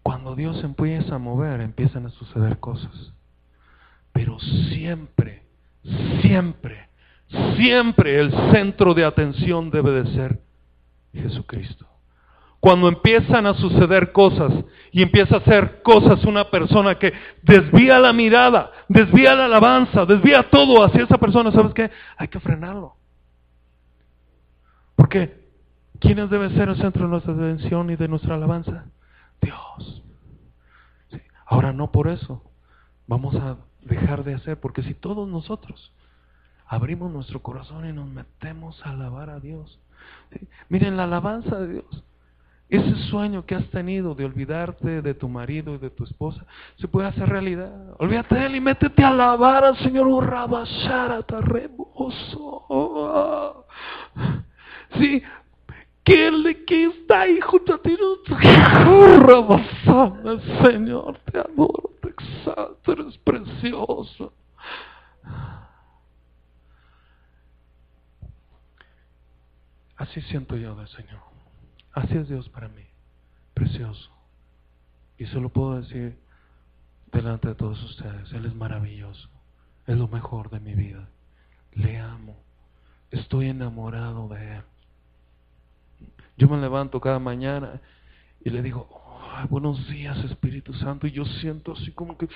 cuando Dios empieza a mover, empiezan a suceder cosas. Pero siempre, siempre, siempre el centro de atención debe de ser Jesucristo. Cuando empiezan a suceder cosas y empieza a hacer cosas una persona que desvía la mirada, desvía la alabanza, desvía todo hacia esa persona, ¿sabes qué? Hay que frenarlo. Porque ¿quiénes deben ser el centro de nuestra atención y de nuestra alabanza? Dios. Ahora no por eso vamos a dejar de hacer, porque si todos nosotros abrimos nuestro corazón y nos metemos a alabar a Dios, miren la alabanza de Dios. Ese sueño que has tenido de olvidarte de tu marido y de tu esposa se puede hacer realidad. Olvídate de él y métete a alabar al Señor. Sí, que Él que está ahí junto a ti. Señor, te adoro, te exalto, eres precioso. Así siento yo del Señor. Así es Dios para mí, precioso. Y solo puedo decir delante de todos ustedes, Él es maravilloso, es lo mejor de mi vida. Le amo, estoy enamorado de Él. Yo me levanto cada mañana y le digo, buenos días Espíritu Santo, y yo siento así como que,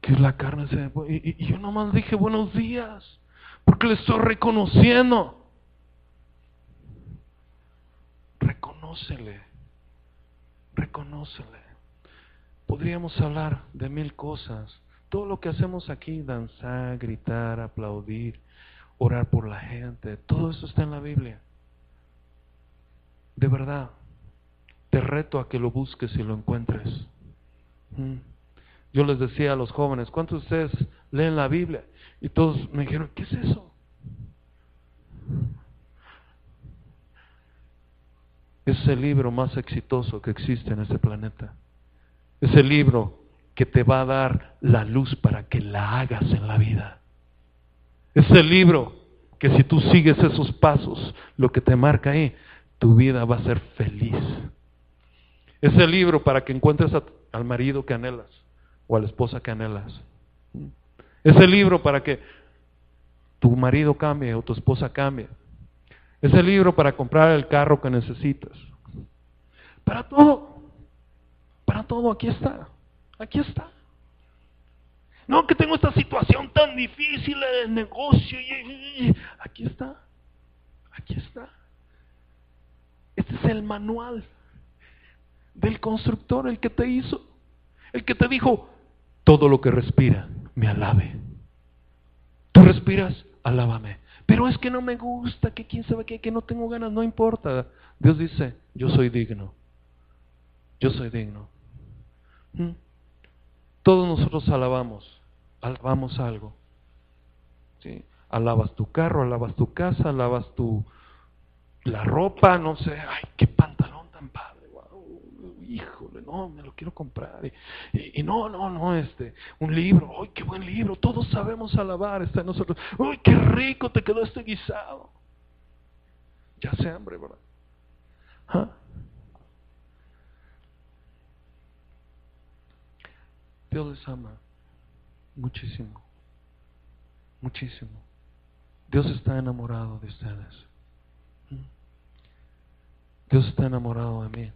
que la carne se... Y, y yo nomás dije buenos días, porque le estoy reconociendo. Reconócele, reconócele. Podríamos hablar de mil cosas. Todo lo que hacemos aquí, danzar, gritar, aplaudir, orar por la gente, todo eso está en la Biblia. De verdad, te reto a que lo busques y lo encuentres. Mm. Yo les decía a los jóvenes, ¿cuántos de ustedes leen la Biblia? Y todos me dijeron, ¿qué es eso? Es el libro más exitoso que existe en este planeta. Es el libro que te va a dar la luz para que la hagas en la vida. Es el libro que si tú sigues esos pasos, lo que te marca ahí, tu vida va a ser feliz. Es el libro para que encuentres al marido que anhelas o a la esposa que anhelas. Es el libro para que tu marido cambie o tu esposa cambie. Es el libro para comprar el carro que necesitas. Para todo. Para todo, aquí está. Aquí está. No, que tengo esta situación tan difícil de negocio. Y, aquí está. Aquí está. Este es el manual del constructor, el que te hizo. El que te dijo, todo lo que respira, me alabe. Tú respiras, alábame. Pero es que no me gusta, que quién sabe qué, que no tengo ganas, no importa. Dios dice, yo soy digno. Yo soy digno. ¿Mm? Todos nosotros alabamos alabamos algo. ¿sí? Alabas tu carro, alabas tu casa, alabas tu la ropa, no sé, ay, qué pantalón tan padre, híjole, no, me lo quiero comprar. Y, no, no, no, este, un libro, ay, qué buen libro, todos sabemos alabar, está en nosotros, ay, qué rico te quedó este guisado. Ya sé hambre, ¿verdad? ¿Ah? Dios les ama. Muchísimo. Muchísimo. Dios está enamorado de ustedes. Dios está enamorado de mí.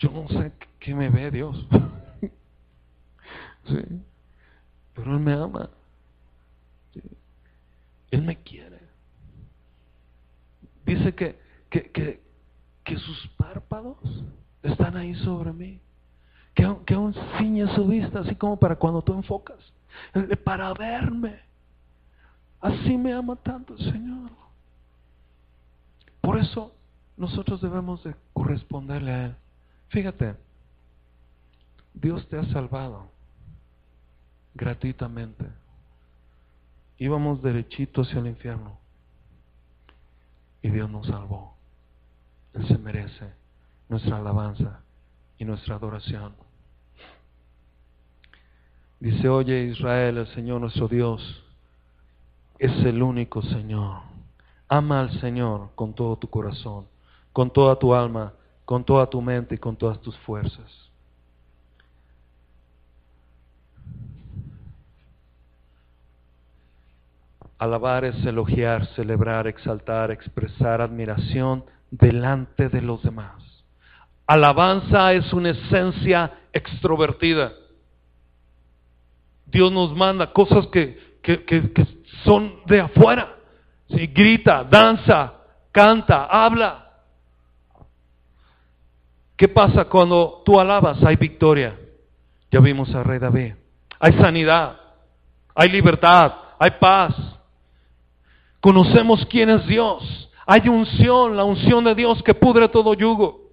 Yo no sé qué me ve Dios. ¿Sí? Pero Él me ama. Él me quiere. Dice que, que, que, que sus párpados están ahí sobre mí que, que aún ciñe su vista, así como para cuando tú enfocas, para verme. Así me ama tanto el Señor. Por eso nosotros debemos de corresponderle a Él. Fíjate, Dios te ha salvado gratuitamente. Íbamos derechito hacia el infierno. y Dios nos salvó. Él se merece nuestra alabanza y nuestra adoración. Dice, oye Israel, el Señor nuestro Dios es el único Señor. Ama al Señor con todo tu corazón, con toda tu alma, con toda tu mente y con todas tus fuerzas. Alabar es elogiar, celebrar, exaltar, expresar admiración delante de los demás. Alabanza es una esencia extrovertida. Dios nos manda cosas que, que, son de afuera. si Grita, danza, canta, habla. ¿Qué pasa cuando tú alabas? Hay victoria. Ya vimos a Rey David. Hay sanidad, hay libertad, hay paz. Conocemos quién es Dios. Hay unción, la unción de Dios que pudre todo yugo.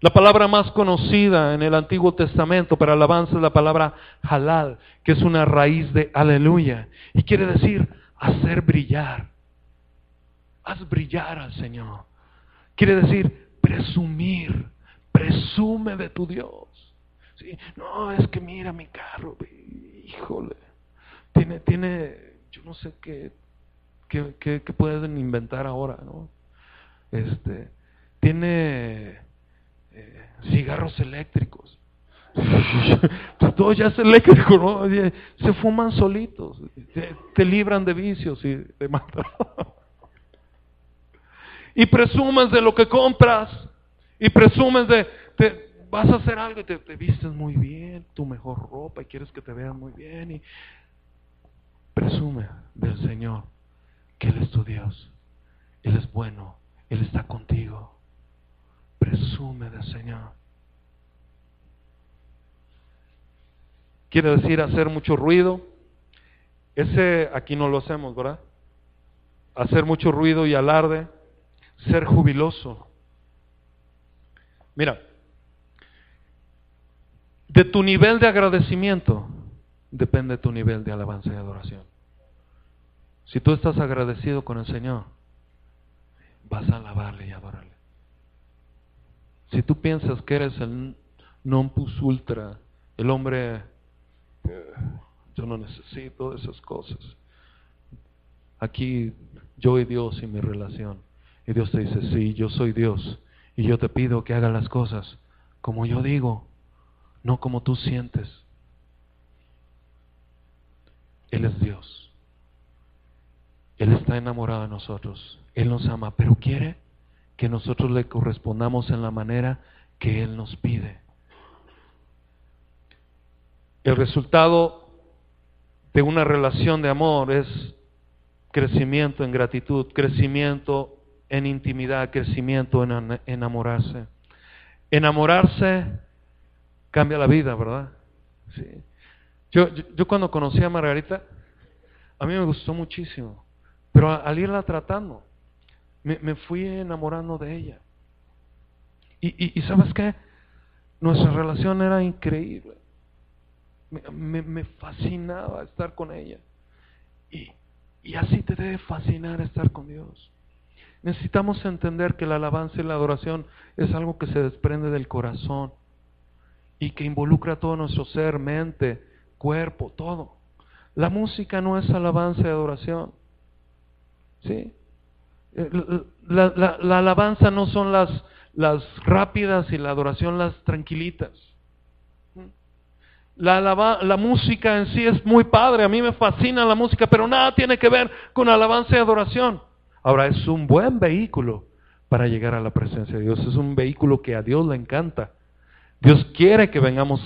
La palabra más conocida en el Antiguo Testamento para alabanza es la palabra halal, que es una raíz de aleluya. Y quiere decir hacer brillar. Haz brillar al Señor. Quiere decir presumir. Presume de tu Dios. ¿Sí? No, es que mira mi carro, híjole. Tiene, tiene, yo no sé qué, qué, pueden inventar ahora, ¿no? Este, tiene eh, cigarros eléctricos. Todo ya es eléctrico, ¿no? Se fuman solitos, te, libran de vicios y de maltrato. Y presumes de lo que compras, y presumes de, te, vas a hacer algo y te, te, vistes muy bien, tu mejor ropa y quieres que te vean muy bien. Y presume del Señor que Él es tu Dios, Él es bueno, Él está contigo. Presume del Señor. Quiere decir hacer mucho ruido. Ese aquí no lo hacemos, ¿verdad? Hacer mucho ruido y alarde. Ser jubiloso. Mira, de tu nivel de agradecimiento depende tu nivel de alabanza y adoración. Si tú estás agradecido con el Señor, vas a alabarle y adorarle. Si tú piensas que eres el non plus ultra, el hombre, yo no necesito esas cosas. Aquí yo y Dios y mi relación. Y Dios te dice, sí, yo soy Dios. Y yo te pido que hagas las cosas como yo digo, no como tú sientes. Él es Dios. Él está enamorado de nosotros. Él nos ama, pero quiere que nosotros le correspondamos en la manera que Él nos pide. El resultado de una relación de amor es crecimiento en gratitud, crecimiento en intimidad, crecimiento en enamorarse. Enamorarse cambia la vida, ¿verdad? Sí. Yo, yo, cuando conocí a Margarita, a mí me gustó muchísimo, pero al irla tratando, me, fui enamorando de ella. Y, y, sabes qué? Nuestra relación era increíble. Me, fascinaba estar con ella. Y, y así te debe fascinar estar con Dios. Necesitamos entender que la alabanza y la adoración es algo que se desprende del corazón y que involucra todo nuestro ser, mente, cuerpo, todo. La música no es alabanza y adoración. ¿Sí? La, alabanza no son las, las rápidas y la adoración las tranquilitas. La, la, música en sí es muy padre, a mí me fascina la música, pero nada tiene que ver con alabanza y adoración. Ahora es un buen vehículo para llegar a la presencia de Dios, es un vehículo que a Dios le encanta. Dios quiere que vengamos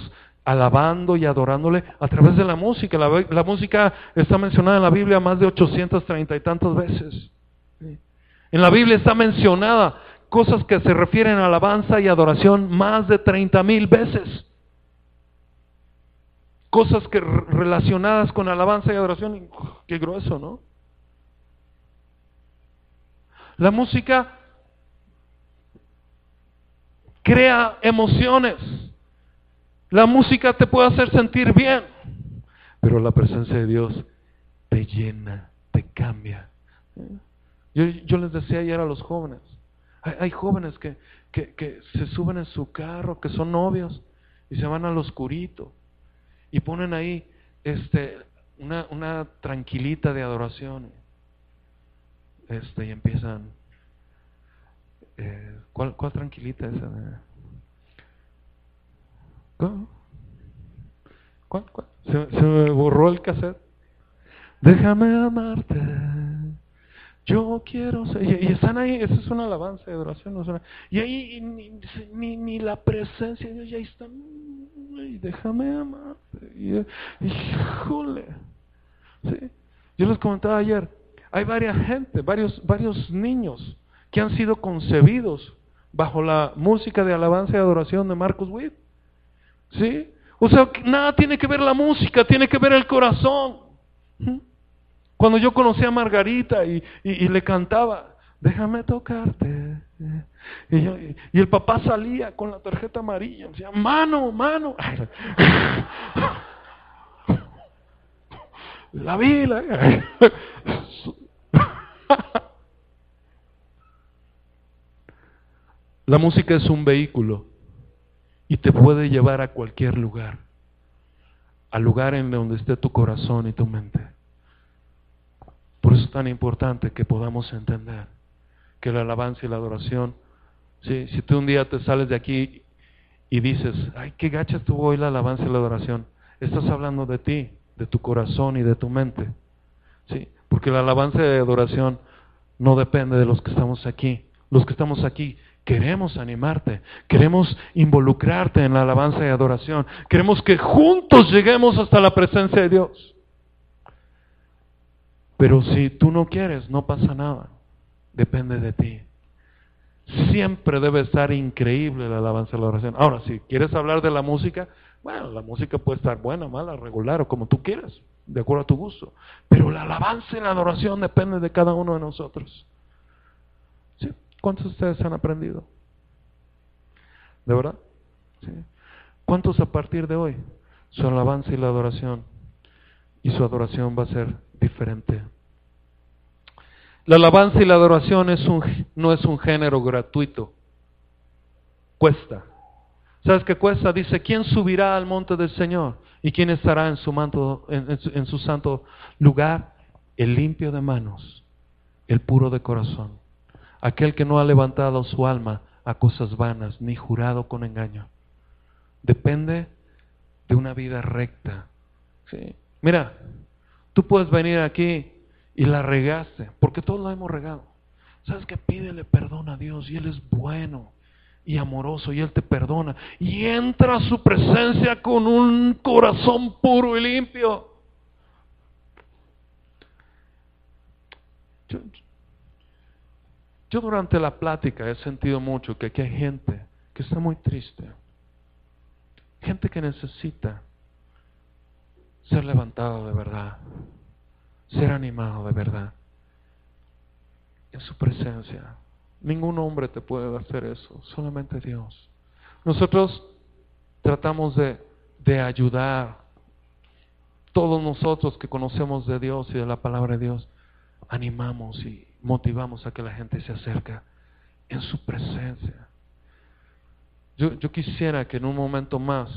alabando y adorándole a través de la música. La, la música está mencionada en la Biblia más de 830 y tantas veces. En la Biblia está mencionada cosas que se refieren a alabanza y adoración más de 30 mil veces. Cosas que relacionadas con alabanza y adoración, qué grueso, ¿no? La música crea emociones. La música te puede hacer sentir bien, pero la presencia de Dios te llena, te cambia. Yo, yo les decía ayer a los jóvenes, hay, hay jóvenes que, que, que se suben en su carro, que son novios, y se van al oscurito, y ponen ahí este, una, una tranquilita de adoración. Este, y empiezan. Eh, ¿cuál, ¿Cuál tranquilita esa? ¿Cuál? ¿Cuál? Se, se me borró el cassette. Déjame amarte. Yo quiero ser. Y, y están ahí, esa es una alabanza de adoración. y ahí ni, ni, la presencia de Dios, y ahí están. Déjame amarte. Y, híjole. ¿Sí? Yo les comentaba ayer, hay varias gente, varios, varios niños que han sido concebidos bajo la música de alabanza y adoración de Marcos Witt. ¿Sí? O sea, nada tiene que ver la música, tiene que ver el corazón. ¿Mm? Cuando yo conocí a Margarita y, le cantaba, déjame tocarte. Y el papá salía con la tarjeta amarilla, decía, mano, mano. La vi, la La música es un vehículo y te puede llevar a cualquier lugar, al lugar en donde esté tu corazón y tu mente. Tan importante que podamos entender que la alabanza y la adoración, sí, si tú un día te sales de aquí y dices, ay, qué gacha estuvo hoy la alabanza y la adoración, estás hablando de ti, de tu corazón y de tu mente. ¿sí? Porque la alabanza y la adoración no depende de los que estamos aquí. Los que estamos aquí queremos animarte, queremos involucrarte en la alabanza y adoración, queremos que juntos lleguemos hasta la presencia de Dios. Pero si tú no quieres, no pasa nada, depende de ti. Siempre debe estar increíble la alabanza y la adoración. Ahora, si quieres hablar de la música, bueno, la música puede estar buena, mala, regular o como tú quieras, de acuerdo a tu gusto. Pero la alabanza y la adoración depende de cada uno de nosotros. ¿Cuántos de ustedes han aprendido? ¿De verdad? ¿Cuántos a partir de hoy su alabanza y la adoración y su adoración va a ser diferente? La alabanza y la adoración es un, no es un género gratuito. Cuesta. ¿Sabes qué cuesta? Dice, ¿quién subirá al monte del Señor? ¿Y quién estará en su, manto, en, en su, en su santo lugar? El limpio de manos, el puro de corazón, aquel que no ha levantado su alma a cosas vanas, ni jurado con engaño. Depende de una vida recta. ¿sí? Mira, tú puedes venir aquí y la regaste, porque todos la hemos regado. ¿Sabes qué? Pídele perdón a Dios y Él es bueno y amoroso y Él te perdona. Y entra a su presencia con un corazón puro y limpio. Yo, yo durante la plática he sentido mucho que aquí hay gente que está muy triste. Gente que necesita ser levantado de verdad, ser animado de verdad en su presencia. Ningún hombre te puede hacer eso, solamente Dios. Nosotros tratamos de, de ayudar, todos nosotros que conocemos de Dios y de la palabra de Dios, animamos y motivamos a que la gente se acerque en su presencia. Yo, yo quisiera que en un momento más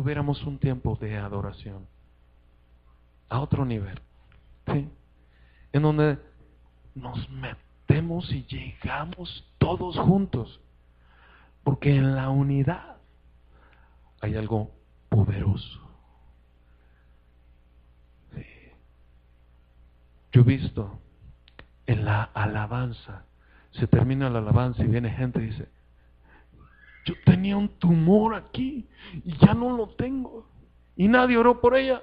tuviéramos un tiempo de adoración a otro nivel, ¿sí? en donde nos metemos y llegamos todos juntos, porque en la unidad hay algo poderoso. Yo he visto en la alabanza, se termina la alabanza y viene gente y dice, yo tenía un tumor aquí y ya no lo tengo. Y nadie oró por ella.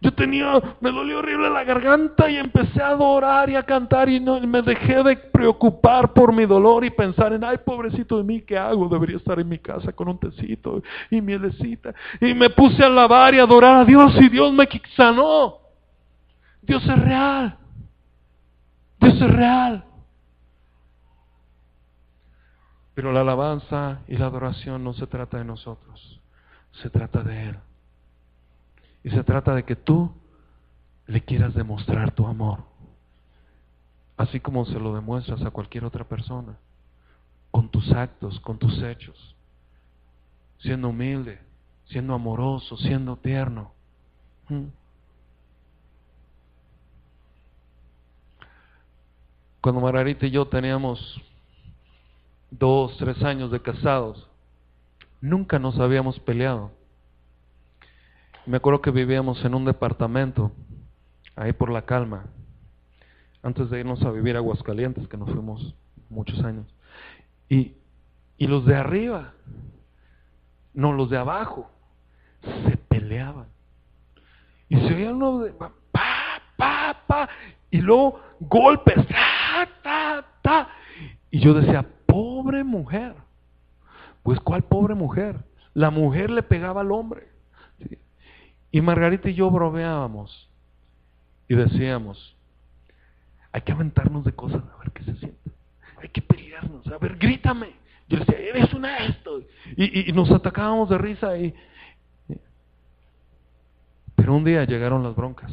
Yo tenía, me dolió horrible la garganta y empecé a adorar y a cantar y me dejé de preocupar por mi dolor y pensar en, ay, pobrecito de mí, ¿qué hago? Debería estar en mi casa con un tecito y mielecita. Y me puse a alabar y a adorar a Dios y Dios me sanó. Dios es real. Dios es real. Pero la alabanza y la adoración no se trata de nosotros, se trata de Él. Y se trata de que tú le quieras demostrar tu amor. así como se lo demuestras a cualquier otra persona, con tus actos, con tus hechos, siendo humilde, siendo amoroso, siendo tierno. ¿Mm? Cuando Margarita y yo teníamos dos, tres años de casados, nunca nos habíamos peleado. Me acuerdo que vivíamos en un departamento, ahí por la calma, antes de irnos a vivir a Aguascalientes, que nos fuimos muchos años. Y, y los de arriba, no, los de abajo, se peleaban. Y se oía uno de pa, pa, pa, y luego golpes, ta, ta, ta. Y yo decía, pobre mujer. Pues, ¿cuál pobre mujer? La mujer le pegaba al hombre. Y Margarita y yo bromeábamos y decíamos, hay que aventarnos de cosas a ver qué se siente. Hay que pelearnos, a ver, grítame. Yo decía, eres un esto. Y, y, nos atacábamos de risa. Y, pero un día llegaron las broncas.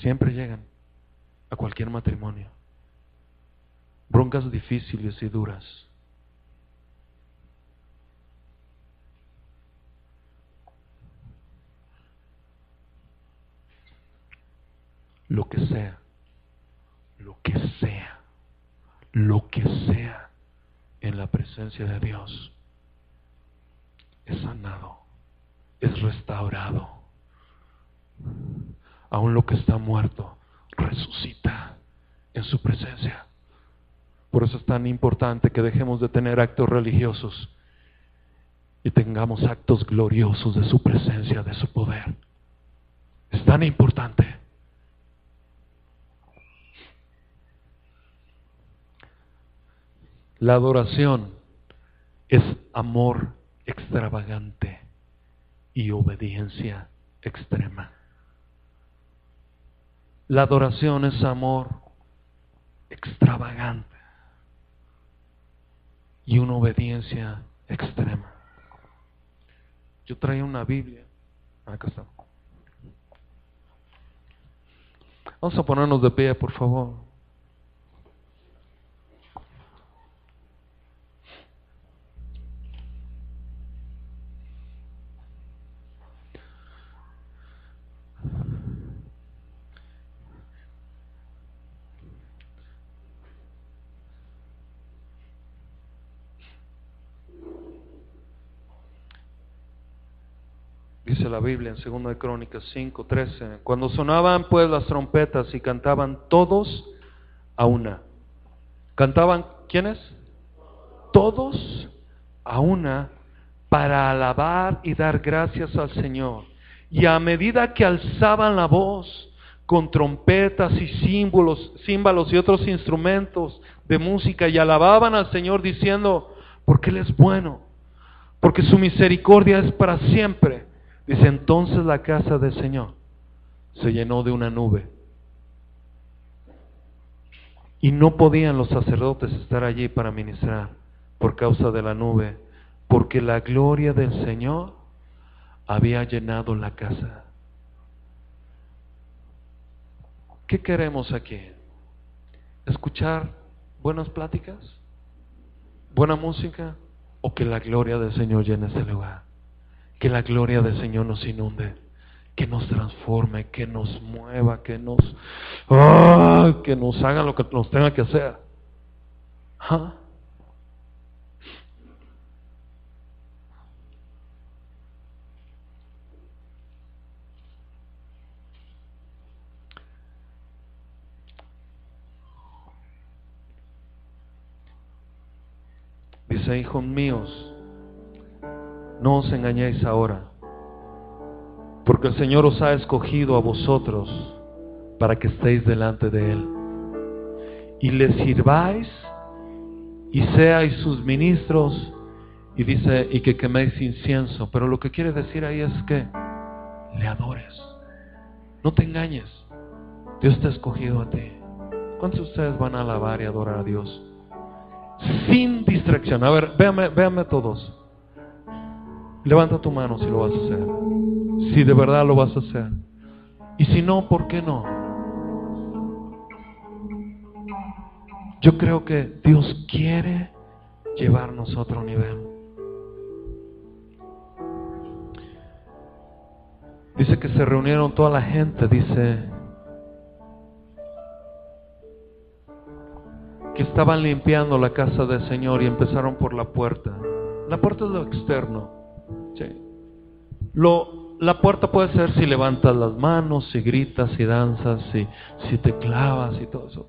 Siempre llegan a cualquier matrimonio. Broncas difíciles y duras. lo que sea, lo que sea, lo que sea en la presencia de Dios es sanado, es restaurado. Aún lo que está muerto resucita en su presencia. Por eso es tan importante que dejemos de tener actos religiosos y tengamos actos gloriosos de su presencia, de su poder. Es tan importante. La adoración es amor extravagante y obediencia extrema. La adoración es amor extravagante y una obediencia extrema. Yo traía una Biblia. Acá está. Vamos a ponernos de pie, por favor. La Biblia en 2 de Crónicas 5, 13. Cuando sonaban pues las trompetas y cantaban todos a una. ¿Cantaban quiénes? Todos a una para alabar y dar gracias al Señor. Y a medida que alzaban la voz con trompetas y símbolos, címbalos y otros instrumentos de música y alababan al Señor diciendo, porque Él es bueno, porque su misericordia es para siempre Dice, entonces la casa del Señor se llenó de una nube. Y no podían los sacerdotes estar allí para ministrar por causa de la nube, porque la gloria del Señor había llenado la casa. ¿Qué queremos aquí? ¿Escuchar buenas pláticas? ¿Buena música? ¿O que la gloria del Señor llene ese lugar? Que la gloria del Señor nos inunde, que nos transforme, que nos mueva, que nos, ¡ah! que nos haga lo que nos tenga que hacer. Dice, hijos míos, no os engañéis ahora, porque el Señor os ha escogido a vosotros para que estéis delante de Él y le sirváis y seáis sus ministros y dice y que queméis incienso, pero lo que quiere decir ahí es que le adores. No te engañes. Dios te ha escogido a ti. ¿Cuántos de ustedes van a alabar y adorar a Dios? Sin distracción. A ver, véame, todos. Levanta tu mano si lo vas a hacer. Si de verdad lo vas a hacer. Y si no, ¿por qué no? Yo creo que Dios quiere llevarnos a otro nivel. Dice que se reunieron toda la gente, dice que estaban limpiando la casa del Señor y empezaron por la puerta. La puerta es lo externo. Lo, la puerta puede ser si levantas las manos, si gritas, si danzas, si, si te clavas y todo eso.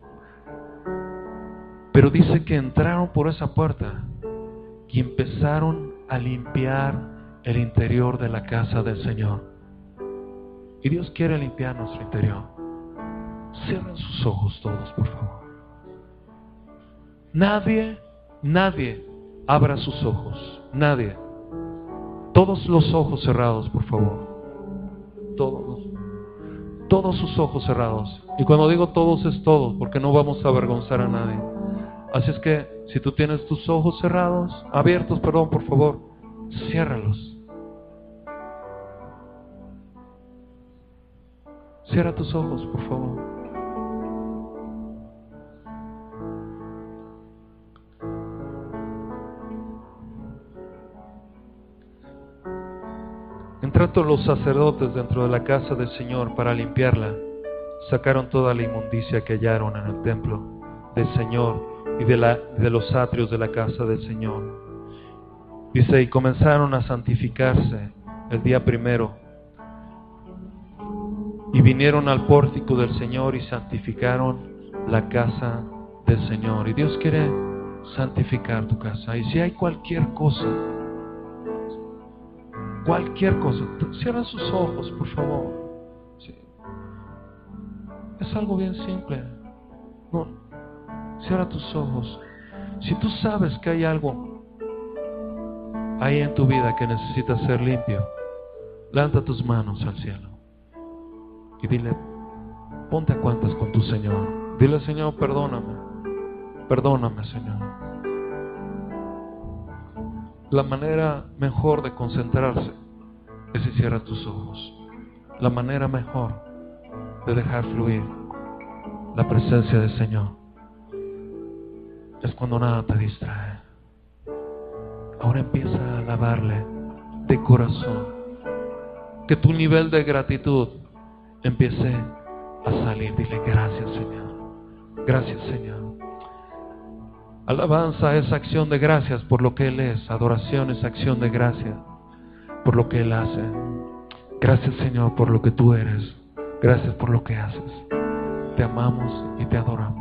Pero dice que entraron por esa puerta y empezaron a limpiar el interior de la casa del Señor. Y Dios quiere limpiar nuestro interior. Cierren sus ojos todos, por favor. Nadie, nadie abra sus ojos. Nadie. Todos los ojos cerrados, por favor. Todos. Todos sus ojos cerrados. Y cuando digo todos es todos, porque no vamos a avergonzar a nadie. Así es que si tú tienes tus ojos cerrados, abiertos, perdón, por favor, ciérralos. Cierra tus ojos, por favor. Entraron los sacerdotes dentro de la casa del Señor para limpiarla. Sacaron toda la inmundicia que hallaron en el templo del Señor y de los atrios de la casa del Señor. Dice, y comenzaron a santificarse el día primero. Y vinieron al pórtico del Señor y santificaron la casa del Señor. Y Dios quiere santificar tu casa. Y si hay cualquier cosa, cualquier cosa, cierra sus ojos, por favor. Es algo bien simple. No, Cierra tus ojos. Si tú sabes que hay algo ahí en tu vida que necesita ser limpio, levanta tus manos al cielo y dile, ponte a cuentas con tu Señor. Dile, Señor, perdóname. Perdóname, Señor. La manera mejor de concentrarse es si cierras tus ojos. La manera mejor de dejar fluir la presencia del Señor es cuando nada te distrae. Ahora empieza a alabarle de corazón. Que tu nivel de gratitud empiece a salir. Dile gracias Señor. Gracias Señor. Alabanza es acción de gracias por lo que Él es. Adoración es acción de gracias por lo que Él hace. Gracias Señor por lo que tú eres. Gracias por lo que haces. Te amamos y te adoramos.